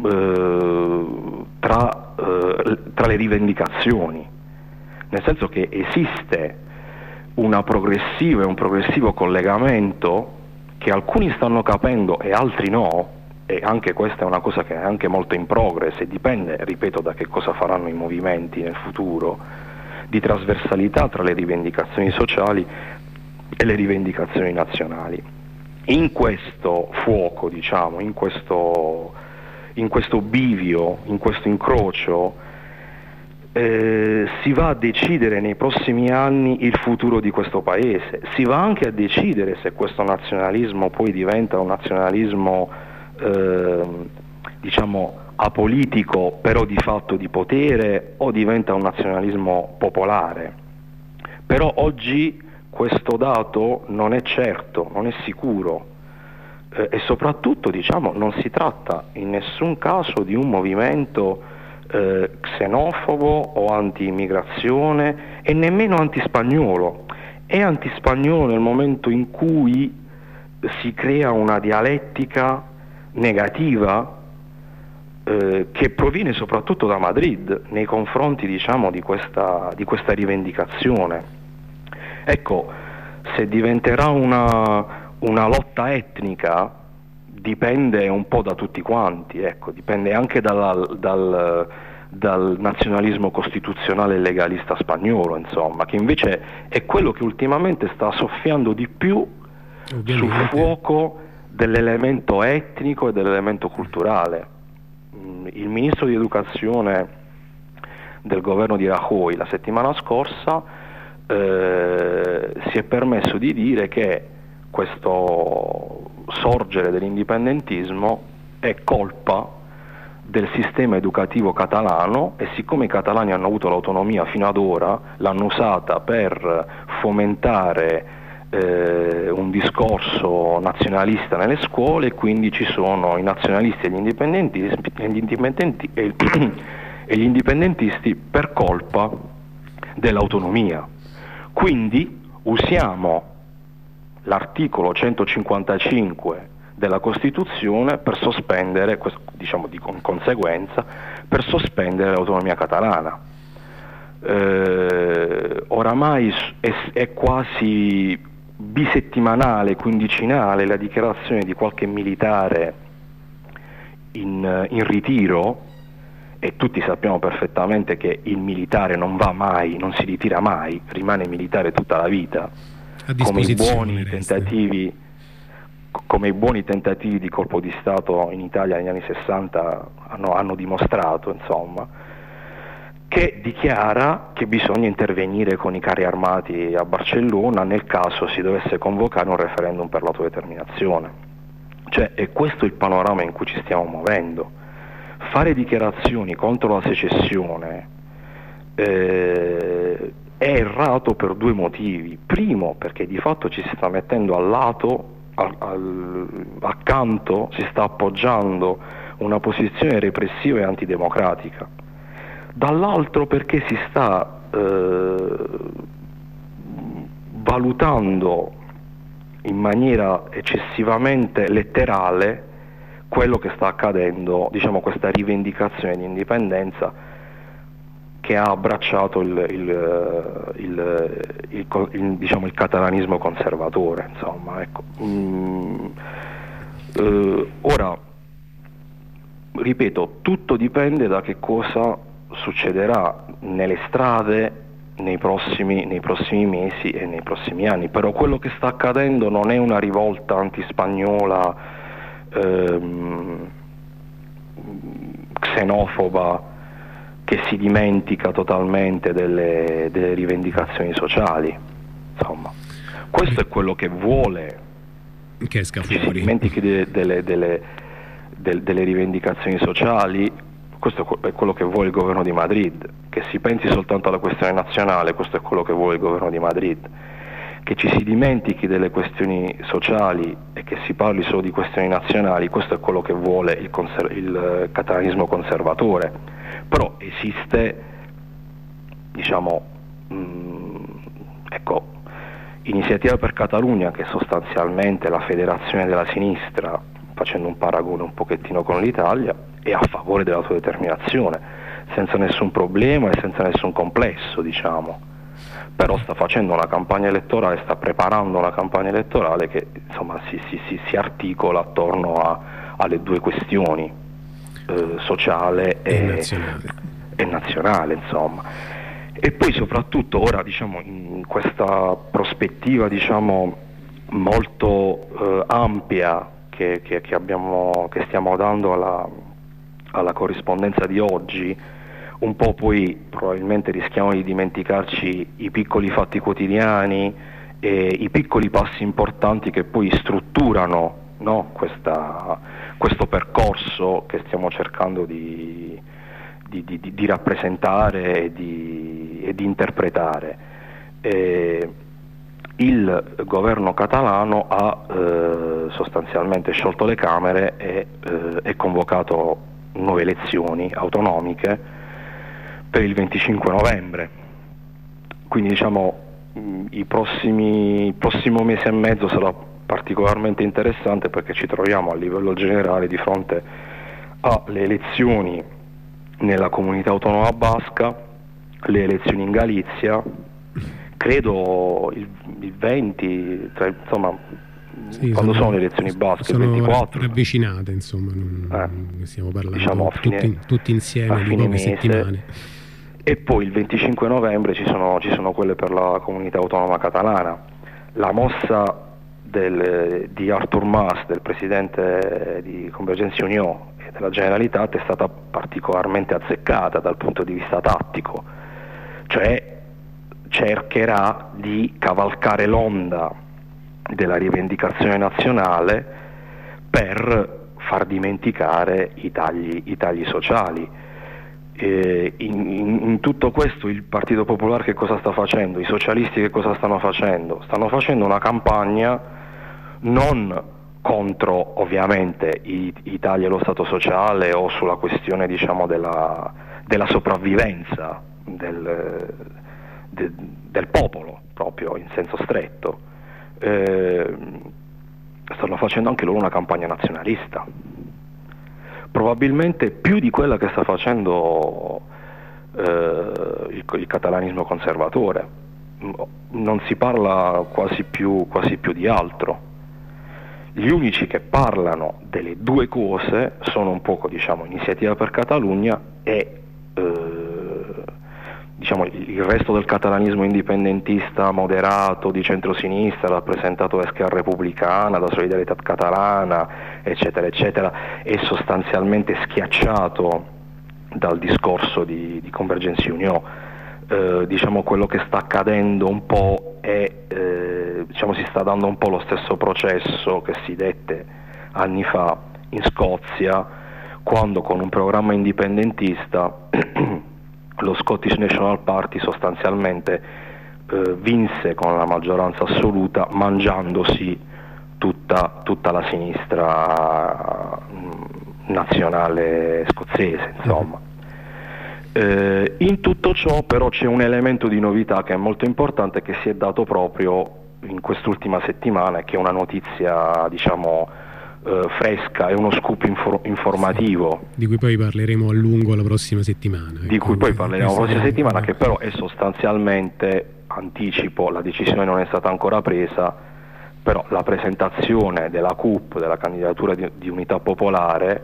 eh, tra, eh, tra le rivendicazioni, nel senso che esiste una progressiva e un progressivo collegamento che alcuni stanno capendo e altri no, e anche questa è una cosa che è anche molto in progress e dipende, ripeto, da che cosa faranno i movimenti nel futuro, di trasversalità tra le rivendicazioni sociali e le rivendicazioni nazionali. In questo fuoco, diciamo, in questo, in questo bivio, in questo incrocio, eh, si va a decidere nei prossimi anni il futuro di questo paese, si va anche a decidere se questo nazionalismo poi diventa un nazionalismo eh, diciamo apolitico però di fatto di potere o diventa un nazionalismo popolare. Però oggi questo dato non è certo, non è sicuro eh, e soprattutto diciamo, non si tratta in nessun caso di un movimento eh, xenofobo o anti-immigrazione e nemmeno anti-spagnolo. È anti-spagnolo nel momento in cui si crea una dialettica negativa eh, che proviene soprattutto da Madrid nei confronti diciamo, di, questa, di, questa, rivendicazione. Ecco, se diventerà una, una lotta etnica dipende un po' da tutti quanti, ecco, dipende anche dalla, dal, dal, nazionalismo costituzionale e legalista spagnolo, insomma, che invece è quello che ultimamente sta soffiando di più Ovviamente. sul fuoco dell'elemento etnico e dell'elemento culturale. Mm, il ministro di educazione del governo di Rajoy la settimana scorsa eh, si è permesso di dire che questo sorgere dell'indipendentismo è colpa del sistema educativo catalano e siccome i catalani hanno avuto l'autonomia fino ad ora, l'hanno usata per fomentare eh, un discorso nazionalista nelle scuole e quindi ci sono i nazionalisti e gli indipendenti, e gli indipendentisti per colpa dell'autonomia. Quindi usiamo l'articolo 155 della Costituzione per sospendere, diciamo di conseguenza, per sospendere l'autonomia catalana. Eh, oramai è, è quasi bisettimanale, quindicinale la dichiarazione di qualche militare in, in, ritiro e tutti sappiamo perfettamente che il militare non va mai, non si ritira mai, rimane militare tutta la vita, come i buoni tentativi come i buoni tentativi di colpo di Stato in Italia negli anni 60 hanno, hanno dimostrato, insomma, che dichiara che bisogna intervenire con i carri armati a Barcellona nel caso si dovesse convocare un referendum per l'autodeterminazione. Cioè è questo il panorama in cui ci stiamo muovendo. Fare dichiarazioni contro la secessione eh, è errato per due motivi. Primo, perché di fatto ci si sta mettendo al lato al, al, accanto si sta appoggiando una posizione repressiva e antidemocratica, dall'altro perché si sta eh, valutando in maniera eccessivamente letterale quello che sta accadendo, diciamo questa rivendicazione di indipendenza che ha abbracciato il, il, il, diciamo, il catalanismo conservatore. Insomma, ecco. mm, eh, ora, ripeto, tutto dipende da che cosa succederà nelle strade nei prossimi, nei prossimi, mesi e nei prossimi anni, però quello che sta accadendo non è una rivolta antispagnola ehm, xenofoba che si dimentica totalmente delle, delle rivendicazioni sociali. Insomma, questo è quello che vuole che esca fuori. si dimentichi de, delle, delle, de, delle rivendicazioni sociali, questo è quello che vuole il governo di Madrid, che si pensi soltanto alla questione nazionale, questo è quello che vuole il governo di Madrid, che ci si dimentichi delle questioni sociali e che si parli solo di questioni nazionali, questo è quello che vuole il, conser- il catalanismo conservatore. Però esiste diciamo mh, mm, ecco iniziativa per Catalogna che è sostanzialmente la federazione della sinistra facendo un paragone un pochettino con l'Italia è a favore dell'autodeterminazione senza nessun problema e senza nessun complesso diciamo però sta facendo una campagna elettorale, sta preparando una campagna elettorale che insomma, si, si, si, si articola attorno a, alle due questioni, eh, sociale e, e, nazionale. e nazionale insomma. E poi soprattutto ora diciamo, in questa prospettiva diciamo, molto eh, ampia che, che, che, abbiamo, che, stiamo dando alla, alla corrispondenza di oggi, un po' poi probabilmente rischiamo di dimenticarci i piccoli fatti quotidiani e i piccoli passi importanti che poi strutturano no, questa, questo percorso che stiamo cercando di, di, di, di rappresentare e di, e interpretare. E il governo catalano ha eh, sostanzialmente sciolto le Camere e, eh, e convocato nuove elezioni autonomiche per il 25 novembre. Quindi diciamo il prossimo mese e mezzo sarà particolarmente interessante perché ci troviamo a livello generale di fronte alle elezioni nella comunità autonoma basca, le elezioni in Galizia, credo il, il 20, cioè, insomma, sì, quando sono, sono, le elezioni basche? Sono il 24? ravvicinate, insomma, non, eh, stiamo parlando diciamo fine, tutti, tutti, insieme di nove settimane. E poi il 25 novembre ci sono, ci sono quelle per la comunità autonoma catalana. La mossa del, di Arthur Mas, del presidente di Convergenza Union e della Generalitat, è stata particolarmente azzeccata dal punto di vista tattico, cioè cercherà di cavalcare l'onda della rivendicazione nazionale per far dimenticare i tagli, i tagli sociali. Eh, in, in, tutto questo il Partito Popolare che cosa sta facendo? I socialisti che cosa stanno facendo? Stanno facendo una campagna non contro ovviamente i, i tagli allo Stato sociale o sulla questione diciamo, della, della, sopravvivenza del, de, del, popolo proprio in senso stretto. Eh, stanno facendo anche loro una campagna nazionalista, probabilmente più di quella che sta facendo eh, il, il, catalanismo conservatore. Non si parla quasi più, quasi più di altro. Gli unici che parlano delle due cose sono un poco diciamo, Iniziativa per Catalogna e eh, diciamo, il resto del catalanismo indipendentista moderato di centrosinistra, rappresentato da Esquerra Repubblicana, da Solidarietà Catalana, eccetera, eccetera, è sostanzialmente schiacciato dal discorso di, di Convergenza Union. Eh, diciamo quello che sta accadendo un po' è, eh, diciamo, si sta dando un po' lo stesso processo che si dette anni fa in Scozia, quando con un programma indipendentista lo Scottish National Party sostanzialmente eh, vinse con la maggioranza assoluta mangiandosi tutta, tutta la sinistra mm, nazionale scozzese. Insomma. Eh, in tutto ciò però c'è un elemento di novità che è molto importante che si è dato proprio in quest'ultima settimana e che è una notizia diciamo, eh, fresca, è uno scoop infor- informativo. Di cui poi parleremo a lungo la prossima settimana. Di ecco, cui poi parleremo la prossima settimana, che però è sostanzialmente, anticipo, la decisione non è stata ancora presa, però la presentazione della CUP, della candidatura di, di unità popolare,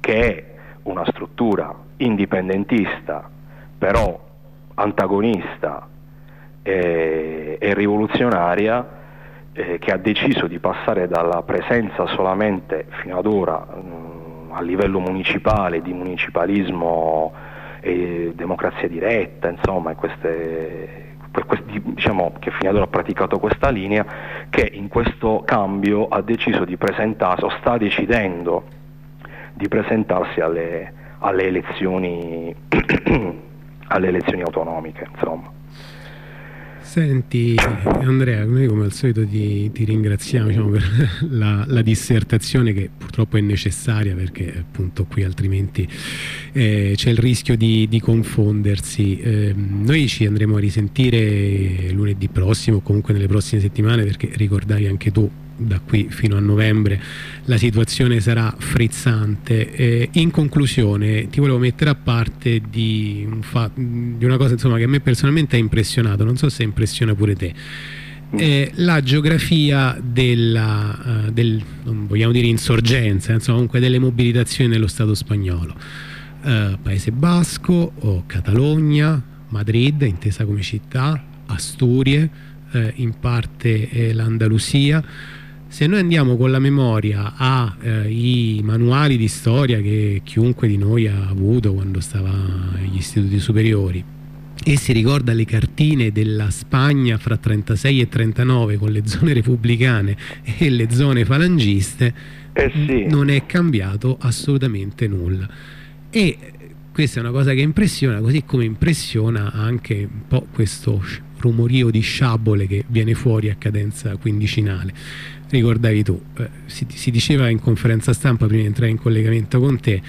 che è una struttura indipendentista, però antagonista e, e rivoluzionaria, eh, che ha deciso di passare dalla presenza solamente fino ad ora mh, a livello municipale di municipalismo e democrazia diretta, insomma, queste, diciamo, che fino ad ora ha praticato questa linea, che in questo cambio ha deciso di presentarsi o sta decidendo di presentarsi alle, alle, elezioni, alle elezioni autonomiche. Insomma. Senti Andrea, noi come al solito ti, ti ringraziamo diciamo, per la, la, dissertazione che purtroppo è necessaria perché appunto qui altrimenti eh, c'è il rischio di, di confondersi. Eh, noi ci andremo a risentire lunedì prossimo o comunque nelle prossime settimane perché ricordavi anche tu da qui fino a novembre la situazione sarà frizzante. Eh, in conclusione ti volevo mettere a parte di, un di una cosa insomma, che a me personalmente ha impressionato, non so se impressiona pure te. Eh, la geografia della, uh, del, non vogliamo dire insorgenza, insomma comunque delle mobilitazioni nello Stato spagnolo. Uh, Paese Basco, o Catalogna, Madrid, intesa come città, Asturie, uh, in parte l'Andalusia, se noi andiamo con la memoria ai eh, manuali di storia che chiunque di noi ha avuto quando stava agli istituti superiori e si ricorda le cartine della Spagna fra 36 e 39 con le zone repubblicane e le zone falangiste eh sì. non è cambiato assolutamente nulla e questa è una cosa che impressiona così come impressiona anche un po' questo rumorio di sciabole che viene fuori a cadenza quindicinale ricordavi tu, eh, si, si, diceva in conferenza stampa prima di entrare in collegamento con te,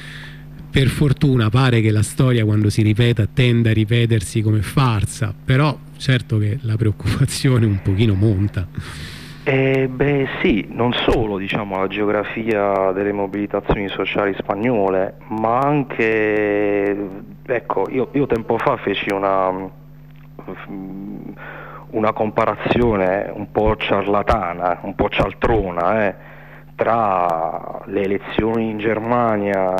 per fortuna pare che la storia quando si ripeta tenda a ripetersi come farsa, però certo che la preoccupazione un pochino monta. Eh, beh sì, non solo diciamo, la geografia delle mobilitazioni sociali spagnole, ma anche, ecco, io, io tempo fa feci una una comparazione un po' ciarlatana, un po' cialtrona eh, tra le elezioni in Germania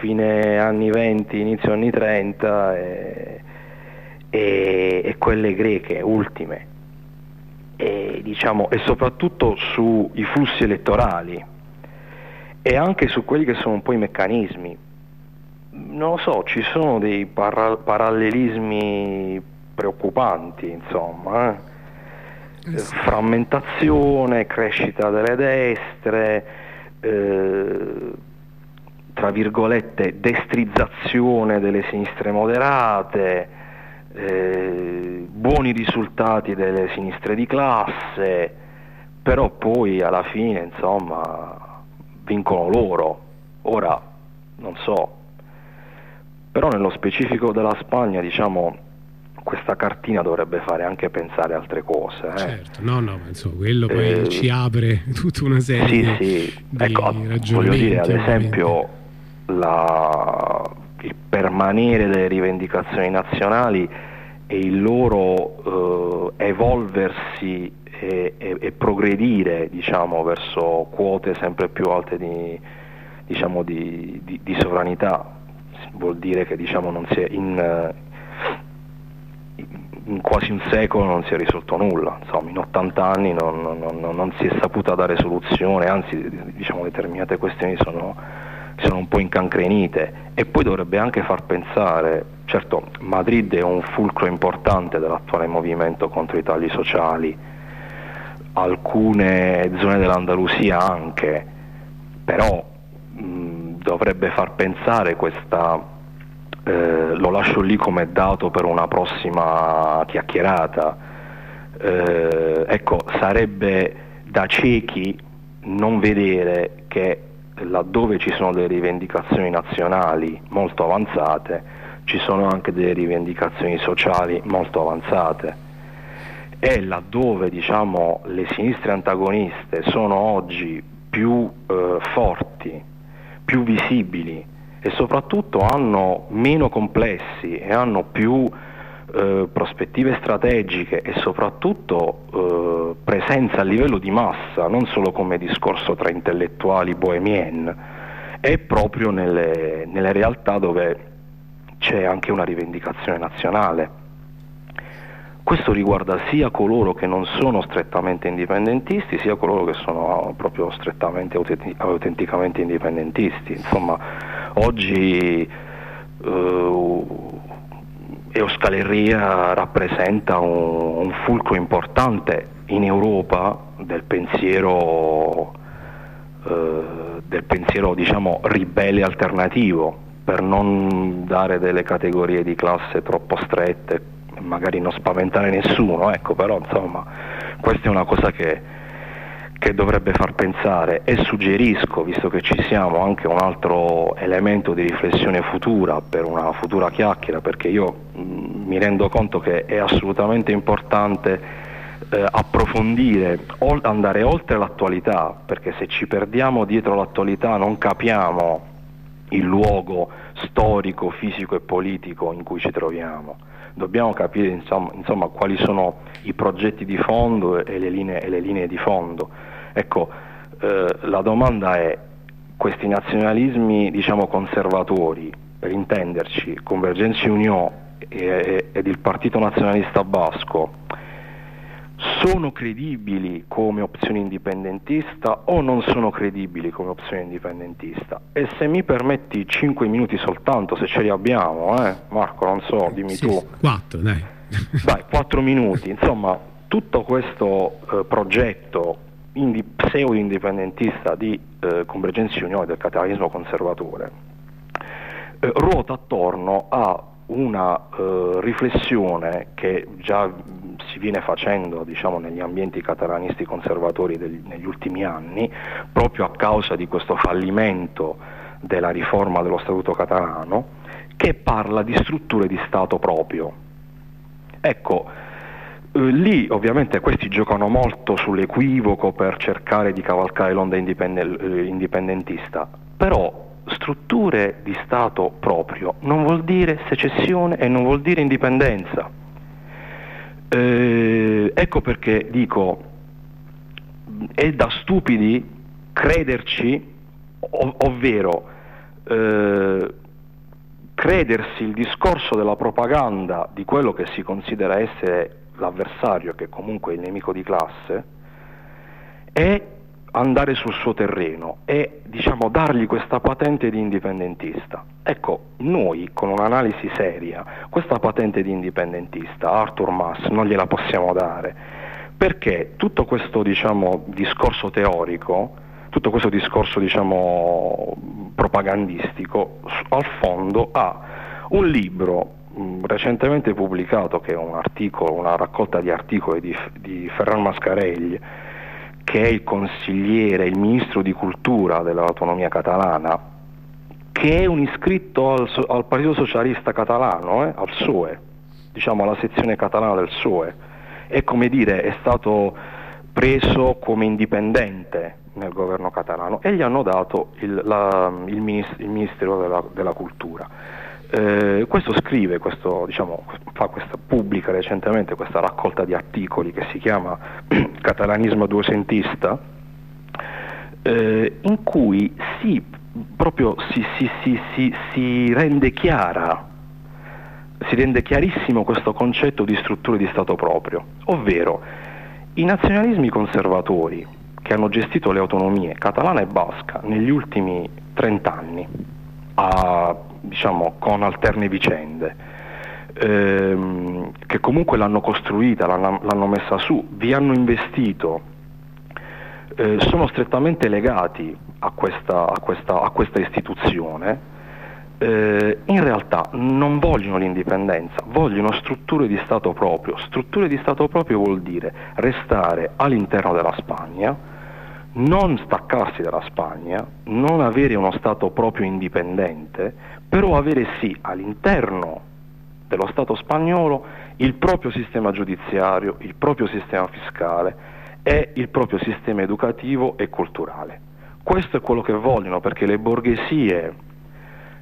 fine anni 20, inizio anni 30 e, e, e quelle greche ultime e, diciamo, e soprattutto sui flussi elettorali e anche su quelli che sono un po' i meccanismi. Non lo so, ci sono dei para- parallelismi preoccupanti, insomma. Eh. Frammentazione, crescita delle destre, eh, tra virgolette destrizzazione delle sinistre moderate, eh, buoni risultati delle sinistre di classe, però poi alla fine insomma vincono loro. Ora non so, però nello specifico della Spagna diciamo questa cartina dovrebbe fare anche pensare altre cose. Eh. Certo, no, no, ma insomma, quello poi eh, ci apre tutta una serie sì, sì. di ecco, voglio dire, ad esempio, la, il permanere delle rivendicazioni nazionali e il loro eh, evolversi e, e, e, progredire diciamo, verso quote sempre più alte di, diciamo, di, di, di sovranità vuol dire che diciamo, non si è in, in quasi un secolo non si è risolto nulla, insomma in 80 anni non, non, non si è saputa dare soluzione, anzi diciamo, determinate questioni sono, sono, un po' incancrenite. E poi dovrebbe anche far pensare, certo Madrid è un fulcro importante dell'attuale movimento contro i tagli sociali, alcune zone dell'Andalusia anche, però mh, dovrebbe far pensare questa eh, lo lascio lì come dato per una prossima chiacchierata. Eh, ecco, sarebbe da ciechi non vedere che laddove ci sono delle rivendicazioni nazionali molto avanzate, ci sono anche delle rivendicazioni sociali molto avanzate e laddove diciamo, le sinistre antagoniste sono oggi più eh, forti, più visibili e soprattutto hanno meno complessi e hanno più eh, prospettive strategiche e soprattutto eh, presenza a livello di massa, non solo come discorso tra intellettuali bohemien, è proprio nelle, nelle realtà dove c'è anche una rivendicazione nazionale. Questo riguarda sia coloro che non sono strettamente indipendentisti, sia coloro che sono proprio strettamente autenticamente indipendentisti. Insomma, oggi eh, Euskal rappresenta un, un, fulcro importante in Europa del pensiero, eh, del pensiero diciamo, ribelle alternativo, per non dare delle categorie di classe troppo strette magari non spaventare nessuno, ecco, però insomma questa è una cosa che, che dovrebbe far pensare e suggerisco, visto che ci siamo, anche un altro elemento di riflessione futura per una futura chiacchiera, perché io mh, mm, mi rendo conto che è assolutamente importante eh, approfondire, andare oltre l'attualità, perché se ci perdiamo dietro l'attualità non capiamo il luogo storico, fisico e politico in cui ci troviamo dobbiamo capire insomma, insomma, quali sono i progetti di fondo e le linee, e le linee di fondo. Ecco, eh, la domanda è, questi nazionalismi diciamo, conservatori, per intenderci, Convergenza Union ed il Partito Nazionalista Basco, sono credibili come opzione indipendentista o non sono credibili come opzione indipendentista? E se mi permetti 5 minuti soltanto, se ce li abbiamo, eh? Marco, non so, dimmi sì, tu. 4, dai. Dai, 4 minuti. Insomma, tutto questo eh, progetto pseudo-indipendentista di eh, Convergenza Unione del catalanismo conservatore eh, ruota attorno a una eh, riflessione che già si viene facendo diciamo, negli ambienti catalanisti conservatori degli, negli ultimi anni, proprio a causa di questo fallimento della riforma dello Statuto catalano, che parla di strutture di Stato proprio. Ecco, lì ovviamente questi giocano molto sull'equivoco per cercare di cavalcare l'onda eh, indipendentista, però strutture di Stato proprio non vuol dire secessione e non vuol dire indipendenza. Eh, ecco perché dico, è da stupidi crederci, ov- ovvero eh, credersi il discorso della propaganda di quello che si considera essere l'avversario, che comunque è il nemico di classe, e andare sul suo terreno e diciamo, dargli questa patente di indipendentista. Ecco, noi con un'analisi seria, questa patente di indipendentista Arthur Mas non gliela possiamo dare, perché tutto questo diciamo, discorso teorico, tutto questo discorso diciamo, propagandistico, al fondo ha un libro recentemente pubblicato, che è un articolo, una raccolta di articoli di, di Ferran Mascarelli, che è il consigliere, il ministro di cultura dell'autonomia catalana, che è un iscritto al, al Partito Socialista Catalano, eh, al SOE, diciamo alla sezione catalana del SOE, e come dire è stato preso come indipendente nel governo catalano e gli hanno dato il, la, il, ministero, il Ministero della, della Cultura. Eh, questo scrive, questo, diciamo, fa questa, pubblica recentemente questa raccolta di articoli che si chiama Catalanismo duecentista, eh, in cui si, proprio si, si, si, rende chiara, si rende chiarissimo questo concetto di strutture di Stato proprio, ovvero i nazionalismi conservatori che hanno gestito le autonomie catalana e basca negli ultimi 30 anni, a diciamo, con alterne vicende, ehm, che comunque l'hanno costruita, l'hanno, messa su, vi hanno investito, eh, sono strettamente legati a questa, a questa, a questa istituzione, eh, in realtà non vogliono l'indipendenza, vogliono strutture di Stato proprio. Strutture di Stato proprio vuol dire restare all'interno della Spagna, non staccarsi dalla Spagna, non avere uno Stato proprio indipendente, però avere sì all'interno dello Stato spagnolo il proprio sistema giudiziario, il proprio sistema fiscale e il proprio sistema educativo e culturale. Questo è quello che vogliono perché le borghesie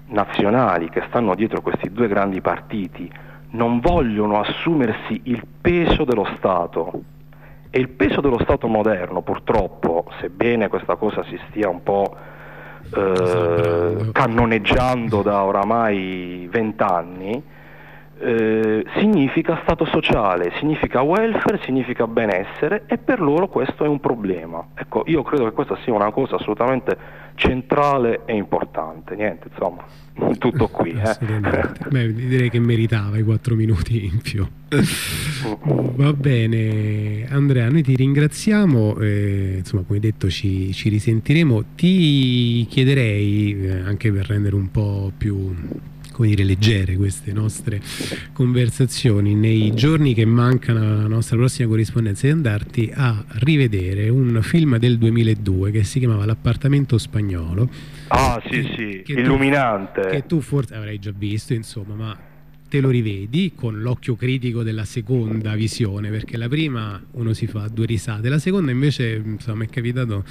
nazionali che stanno dietro questi due grandi partiti non vogliono assumersi il peso dello Stato e il peso dello Stato moderno, purtroppo, sebbene questa cosa si stia un po' eh, cannoneggiando da oramai vent'anni, eh, significa stato sociale, significa welfare, significa benessere e per loro questo è un problema. Ecco, io credo che questa sia una cosa assolutamente centrale e importante. Niente, insomma, tutto qui. Eh. Beh, direi che meritava i quattro minuti in più. Va bene, Andrea, noi ti ringraziamo, eh, insomma, come detto ci, ci risentiremo. Ti chiederei, eh, anche per rendere un po' più come dire, leggere queste nostre conversazioni nei giorni che mancano alla nostra prossima corrispondenza di andarti a rivedere un film del 2002 che si chiamava L'appartamento spagnolo. Ah sì sì, che illuminante. tu, che tu forse avrai già visto insomma ma te lo rivedi con l'occhio critico della seconda visione perché la prima uno si fa due risate la seconda invece insomma mi è capitato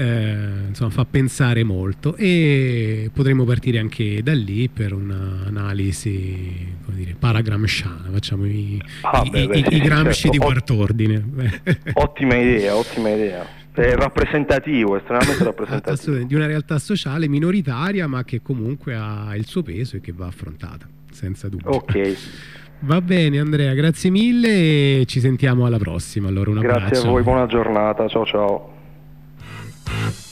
eh, insomma, fa pensare molto e potremmo partire anche da lì per un'analisi paragramsciana, facciamo i, ah, i, beh, beh, i, sì, i Gramsci certo. di quart'ordine. Ottima idea, ottima idea. È rappresentativo, estremamente rappresentativo. Di una realtà sociale minoritaria ma che comunque ha il suo peso e che va affrontata, senza dubbio. Ok. Va bene Andrea, grazie mille e ci sentiamo alla prossima. Allora, un grazie abbraccio. a voi, buona giornata, ciao ciao. Mm-hmm.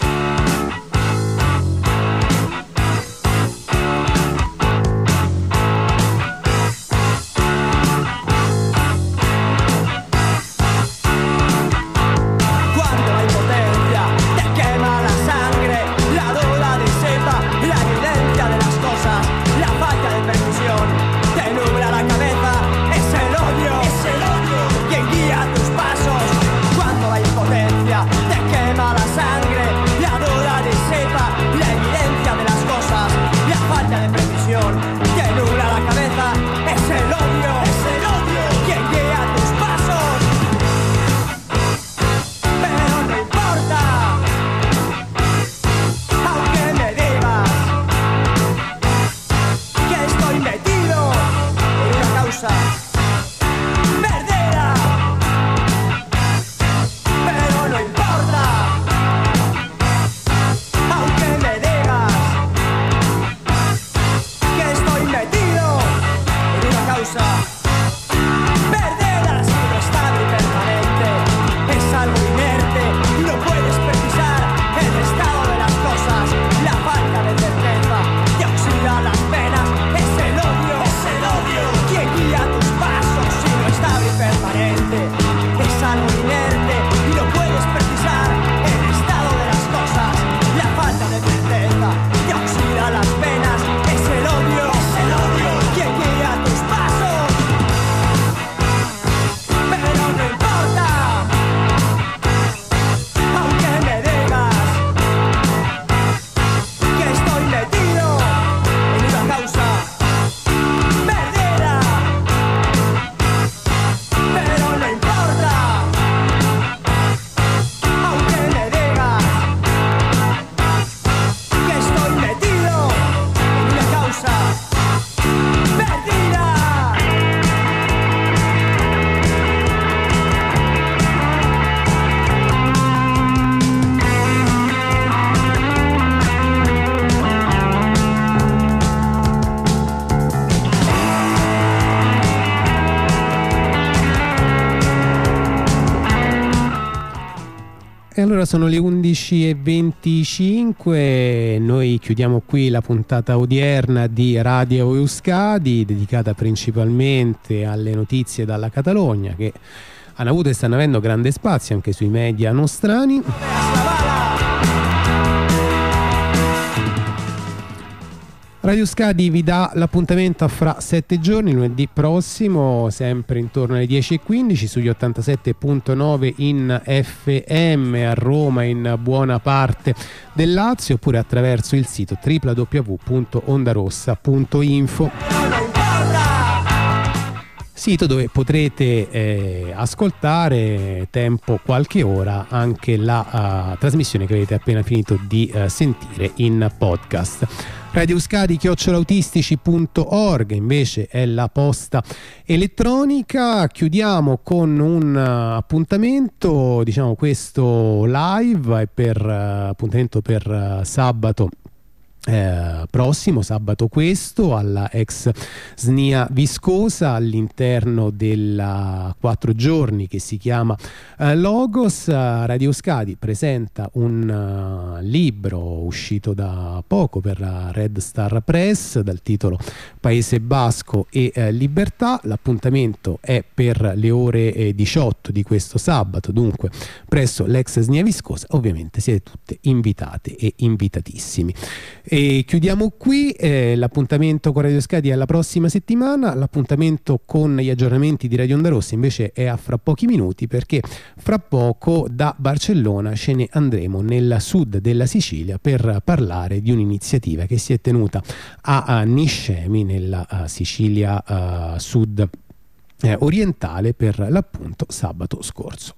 E allora sono le 11.25, noi chiudiamo qui la puntata odierna di Radio Euskadi, dedicata principalmente alle notizie dalla Catalogna che hanno avuto e stanno avendo grande spazio anche sui media nostrani. Radio Scadi vi dà l'appuntamento fra sette giorni, lunedì prossimo, sempre intorno alle 10.15 sugli 87.9 in FM a Roma in buona parte del Lazio oppure attraverso il sito www.ondarossa.info sito dove potrete eh, ascoltare tempo qualche ora anche la uh, trasmissione che avete appena finito di uh, sentire in podcast. Radioscadi-autistici.org invece è la posta elettronica. Chiudiamo con un uh, appuntamento, diciamo questo live è per appuntamento per sabato eh, prossimo sabato questo alla ex SNIA Viscosa all'interno della quattro giorni che si chiama eh, Logos. Radio Scadi presenta un uh, libro uscito da poco per la Red Star Press dal titolo Paese Basco e eh, Libertà. L'appuntamento è per le ore 18 di questo sabato. Dunque presso l'ex SNIA Viscosa ovviamente siete tutte invitate e invitatissimi e chiudiamo qui, eh, l'appuntamento con Radio Scadi è la prossima settimana, l'appuntamento con gli aggiornamenti di Radio Onda Rossa invece è a fra pochi minuti perché fra poco da Barcellona ce ne andremo nel sud della Sicilia per parlare di un'iniziativa che si è tenuta a, Niscemi nella Sicilia uh, sud eh, orientale per l'appunto sabato scorso.